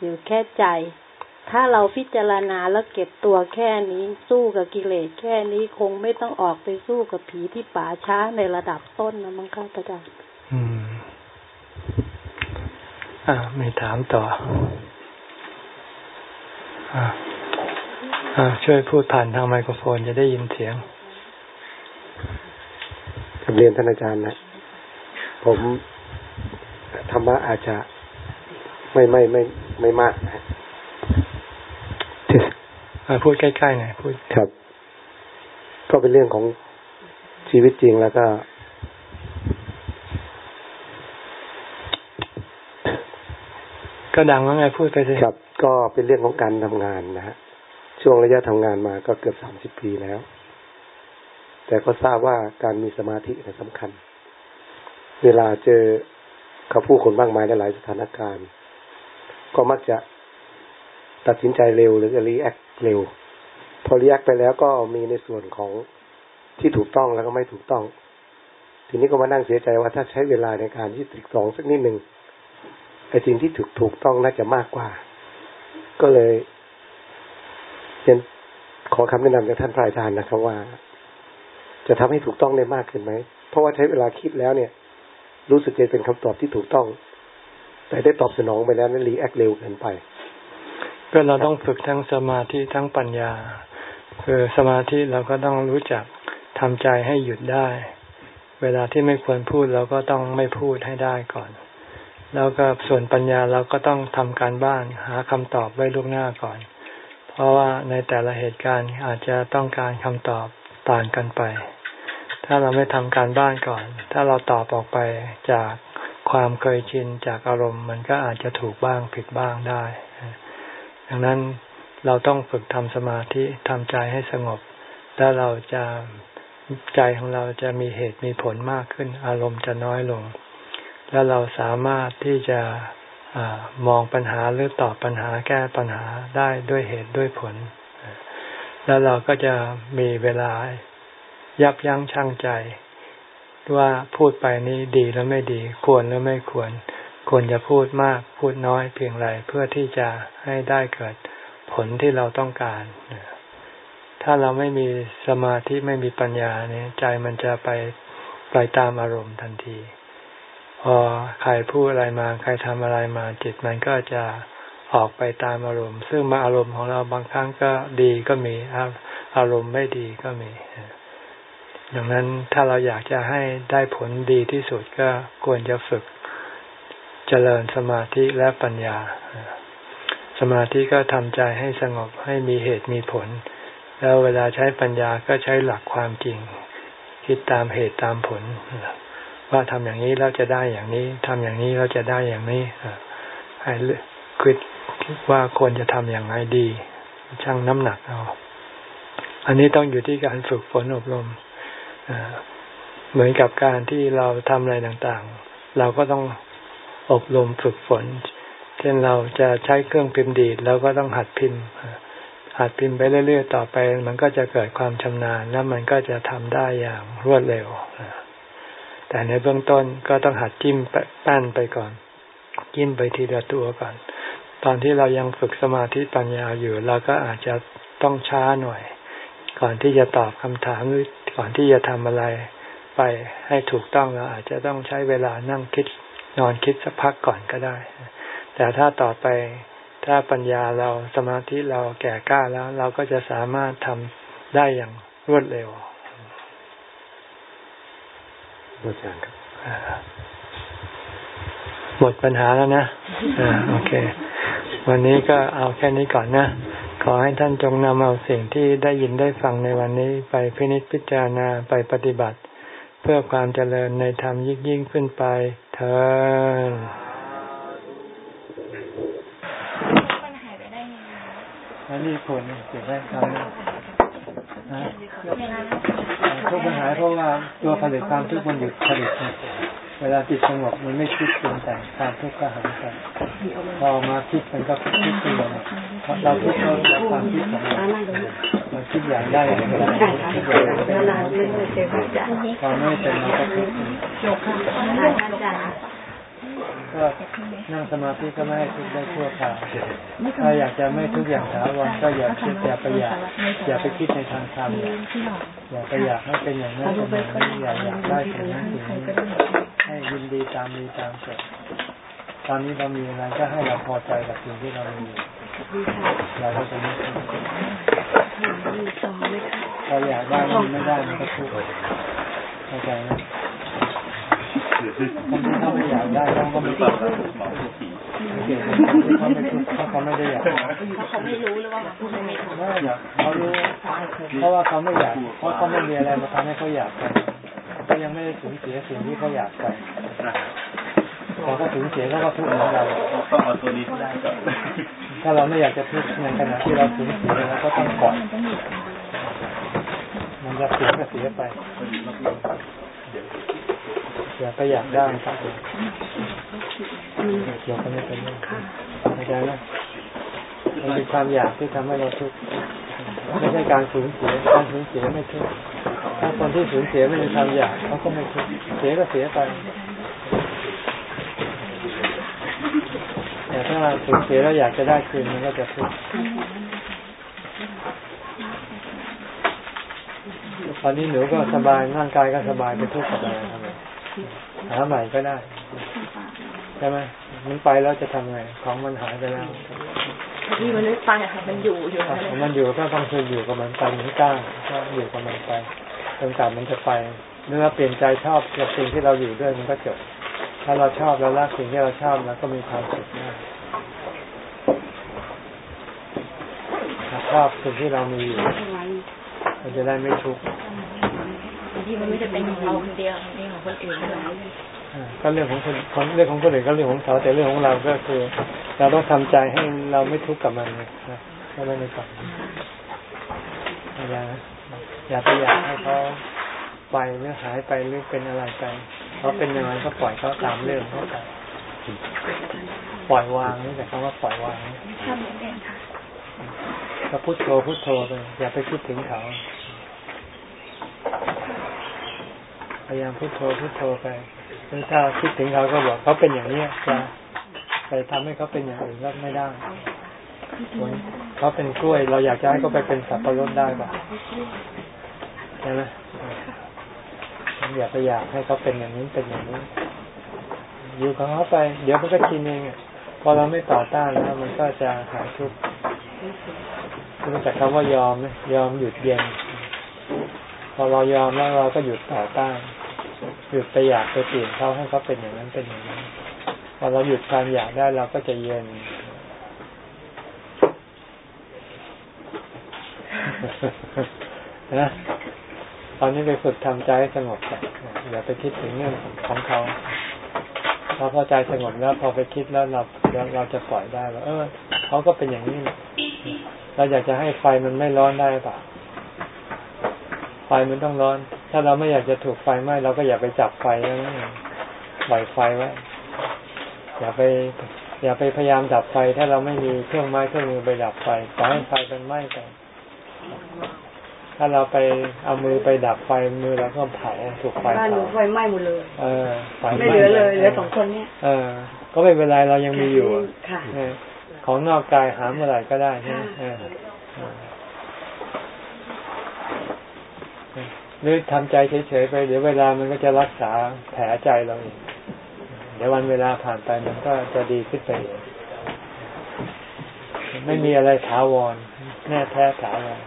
อยู่แค่ใจ ถ้าเราพิจารณาแล้วเก็บตัวแค่นี้สู้กับกิเลสแค่นี้คงไม่ต้องออกไปสู้กับผีที่ป่าช้าในระดับต้นนะมั้งคะอาจารย์อืมอ่าไม่ถามต่ออ่าอ่าช่วยพูดผ่านทางไมโครโฟนจะได้ยินเสียง เรียนท่านอาจารย์นะ ผมธรรมะอาจจะไม่ไม่ไม่ไม่มากนะพูดใกล้ๆหน่อยพูดครับ ก็เป็นเรื่องของชีวิตจริงแล้วก็ ก็ดังว่าไงพูดไปเลยครับ ก็เป็นเรื่องของการทำงานนะฮะช่วงระยะทำงานมาก็เกือบสามสิบปีแล้ว แต่ก็ทราบว่าการมีสมาธิสำคัญ เวลาเจอเขาผู้คนมากมายในหลายสถานการณ์ ก็มักจะตัดสินใจเร็วหรือ react เร็ว พอ react ไปแล้วก็มีในส่วนของที่ถูกต้องแล้วก็ไม่ถูกต้อง ทีนี้ก็มานั่งเสียใจว่าถ้าใช้เวลาในการที่ไตร่ตรองสักนิดหนึ่งไอ้สิ่งที่ถูกถูกต้องน่าจะมากกว่า ก็เลยเรียนขอคำแนะนำจากท่านพระอาจารย์นะครับว่า จะทำให้ถูกต้องได้มากขึ้นไหม เพราะว่าใช้เวลาคิดแล้วเนี่ย รู้สึกจะเป็นคำตอบที่ถูกต้อง แต่ได้ตอบสนองไปแล้วนั้นรีแอคเร็วเกินไป ก็เราต้องฝึกทั้งสมาธิทั้งปัญญา คือสมาธิเราก็ต้องรู้จักทำใจให้หยุดได้ เวลาที่ไม่ควรพูดเราก็ต้องไม่พูดให้ได้ก่อน แล้วก็ส่วนปัญญาเราก็ต้องทำการบ้านหาคำตอบไว้ล่วงหน้าก่อน เพราะว่าในแต่ละเหตุการณ์อาจจะต้องการคำตอบต่างกันไป ถ้าเราไม่ทำการบ้านก่อน ถ้าเราตอบออกไปจากความเคยชินจากอารมณ์ มันก็อาจจะถูกบ้างผิดบ้างได้ ดังนั้นเราต้องฝึกทำสมาธิทำใจให้สงบ แล้วเราจะใจของเราจะมีเหตุมีผลมากขึ้น อารมณ์จะน้อยลง แล้วเราสามารถที่จะอมองปัญหาหรือตอบปัญหาแก้ปัญหาได้ด้วยเหตุด้วยผล แล้วเราก็จะมีเวลา ยับยั้งชั่งใจ ว่าพูดไปนี้ดีแล้วไม่ดี ควรหรือไม่ควร ควรจะพูดมากพูดน้อยเพียงไรเพื่อที่จะให้ได้เกิดผลที่เราต้องการถ้าเราไม่มีสมาธิไม่มีปัญญาเนี่ย ใจมันจะไปไปตามอารมณ์ทันที พอใครพูดอะไรมา ใครทำอะไรมา จิตมันก็จะออกไปตามอารมณ์ ซึ่งมาอารมณ์ของเราบางครั้งก็ดีก็มี อารมณ์ไม่ดีก็มี ดังนั้นถ้าเราอยากจะให้ได้ผลดีที่สุดก็ควรจะฝึกเจริญสมาธิและปัญญา สมาธิก็ทำใจให้สงบให้มีเหตุมีผล แล้วเวลาใช้ปัญญาก็ใช้หลักความจริง คิดตามเหตุตามผล ว่าทำอย่างนี้แล้วจะได้อย่างนี้ทำอย่างนี้แล้วจะได้อย่างนี้ให้คิดว่าควรจะทำอย่างไรดี ชั่งน้ำหนักเอา อันนี้ต้องอยู่ที่การฝึกฝนอบรม เหมือนกับการที่เราทำอะไรต่างๆ เราก็ต้องอบรมฝึกฝน เช่นเราจะใช้เครื่องพิมพ์ดีดเราก็ต้องหัดพิมพ์ หัดพิมพ์ไปเรื่อยๆ ต่อไป มันก็จะเกิดความชำนาญ แล้วมันก็จะทำได้อย่างรวดเร็ว แต่ในเบื้องต้นก็ต้องหัดจิ้มแป้นไปก่อนจิ้มไปทีละตัวก่อน ตอนที่เรายังฝึกสมาธิปัญญาอยู่ เราก็อาจจะต้องช้าหน่อย ก่อนที่จะตอบคำถามหรือ ก่อนที่จะทำอะไรไปให้ถูกต้องเราอาจจะต้องใช้เวลานั่งคิดนอนคิดสักพักก่อนก็ได้ แต่ถ้าต่อไปถ้าปัญญาเราสมาธิเราแก่กล้าแล้ว เราก็จะสามารถทำได้อย่างรวดเร็วอาจารย์ครับหมดปัญหาแล้วนะอ่าโอเค วันนี้ก็เอาแค่นี้ก่อนนะข อให้ท่านจงนำเอาสิ่งที่ได้ยินได้ฟังในวันนี้ไปพินิจพิจารณาไปปฏิบัติ เพื่อความเจริญในธรรมยิ่งยิ่งขึ้นไปเธออันนี้คนเก็บไว้ทำทุกปัญหาเพราะว่าตัวผลิตความทุกข์มันหยุดผลิต เวลาจิตสงบมันไม่คิดปรุงแต่งความทุกข์ก็หายไปพอมาคิดมันก็คิดไปเลยเราคิดเราจากความคิดของเราเราคิดอย่างได้อย่างไรคิดอย่างเป็นพอไม่เป็นเราก็คิด ก็นั่งสมาธิก็ไม่ให้ทุกข์ได้ชั่วคราวถ้าอยากจะไม่ทุกอย่างถาวรก็อย่าคิดอย่าไปอยากอย่าไปคิดในทางธรรมอย่าไปอยากให้เป็นอย่างนั้นเป็นอย่างนี้อย่าอยากได้สิ่งนั้นสิ่งนี้ให้ยินดีตามมีตามเกิดตอนนี้เรามีอะไรก็ให้เราพอใจกับสิ่งที่เรามีเราก็จะไม่ทุกข์เราอยากได้มันไม่ได้มันก็ทุกข์เข้าใจไหมคนที่ เขาไม่อยากได้เขาก็ไม่ต้อยวเขาไม่ทุกเขาไม่ได้อยากเขาไม่รู้หรือว่าเขาไม่ถูกไม่อยากเขารู้เพราะว่าเขาไม่อยากเพราะเขาไม่มีอะไรมาทำให้เขาอยากกันเขายังไม่ได้สูญเสียสิ่งที่เขาอยากไปพอเขาสูญเสียเขาก็ทุกข์เหมือนเราต้องเอาตัวนี้ได้ก่อนถ้าเราไม่อยากจะทุกข์ในขณะที่เราสูญเสียเราก็ต้องก่อนมันจะเสียก็เสียไป อย่าไปอยากได้ครับยกกันไม่เป็นเข้าใจไหมมันเป็นความอยากที่ทำให้เราทุกข์ไม่ใช่การสูญเสียการสูญเสียไม่ทุกข์ถ้าคนที่สูญเสียไม่มีความอยากเขาก็ไม่ทุกข์เสียก็เสียไปแต่ถ้าสูญเสียแล้วอยากจะได้คืนมันก็จะทุกข์ตอนนี้หนูก็สบายร่างกายก็สบายไปทุกข์กับอะไรทำไม หาใหม่ก็ได้ใช่ไหมมันไปแล้วจะทำไง ของมันหายไปแล้วที่มันไม่ไปค่ะมันอยู่อยู่มันอยู่ก็ต้องคืออยู่กับมันไปเหมือนก้างก็อยู่กับมันไปจนกว่ามันจะไปเมื่อเปลี่ยนใจชอบกับสิ่งที่เราอยู่ด้วยมันก็จบ ถ้าเราชอบแล้วรักสิ่งที่เราชอบแล้วก็มีความสุขมากชอบสิ่งที่เรามีอยู่เราจะได้ไม่ทุกข์ ที่มันไม่จะเป็นของเราคนเดียวนี่ของคนอื่นด้วยก็เรื่องของคนเรื่องของคนอื่นก็เรื่องของเขาแต่เรื่องของเราก็คือ เราต้องทำใจให้เราไม่ทุกข์กับมันนะก็ไม่ในฝันอย่าอย่าไปอยากให้เขาไปหรือหายไปหรือเป็นอะไรไปเขาเป็นยังไงก็ปล่อยเขาตามเรื่องเขาไปปล่อยวางนี่แต่คำว่าปล่อยวางก็พุทโธพุทโธไปอย่าไปคิดถึงเขา พยายามพุทโธพุทโธไปถ้าคิดถึงเขาก็บอกเขาเป็นอย่างนี้จะไปทำให้เขาเป็นอย่างอื่นก็ไม่ได้เหมือนเขาเป็นกล้วย เราอยากจะให้เขาไปเป็นสับปะรดได้ป่ะใช่ไหมอย่าไปอยากให้เขาเป็นอย่างนี้เป็นอย่างนี้ อยู่กับเขาไป เดี๋ยวมันก็ชินเองพอเราไม่ต่อต้านแล้วมันก็จะหายทุกข์รู้จักคำว่ายอมไหมยอมหยุดเย็น พอเรายอมแล้วเราก็หยุดต่อต้านหยุดไปอยากไปเปลี่ยนเขาให้เขาเป็นอย่างนั้นเป็นอย่างนั้นพอเราหยุดความอยากได้เราก็จะเย็นนะตอนนี้ไปฝึกทำใจให้สงบก่อนอย่าไปคิดถึงเรื่องของเขาพอพอใจสงบแล้วพอไปคิดแล้วเราเราจะปล่อยได้ว่าเออเขาก็เป็นอย่างนี้เราอยากจะให้ไฟมันไม่ร้อนได้ป่ะ ไฟมันต้องร้อน ถ้าเราไม่อยากจะถูกไฟไหม้เราก็อย่าไปจับไฟนะปล่อยไฟไว้ อย่าไป อย่าไปพยายามดับไฟ ถ้าเราไม่มีเครื่องไม้เครื่องมือไปดับไฟปล่อยให้ไฟมันไหม้ไปถ้าเราไปเอามือไปดับไฟมือเราก็เผาถูกไฟบ้านหนูไฟไหม้หมดเลย เออไฟไม่เหลือเลยเหลือสองคนเนี้ยเออ ก็ไม่เป็นไรเรายังมีอยู่ค่ะของนอกกายหาเมื่อไหร่ก็ได้ใช่ไหม หรือทำใจเฉยๆไปเดี๋ยวเวลามันก็จะรักษาแผลใจเราเองเดี๋ยววันเวลาผ่านไปมันก็จะดีขึ้นไปเองไม่มีอะไรถาวรแน่แท้ถาวร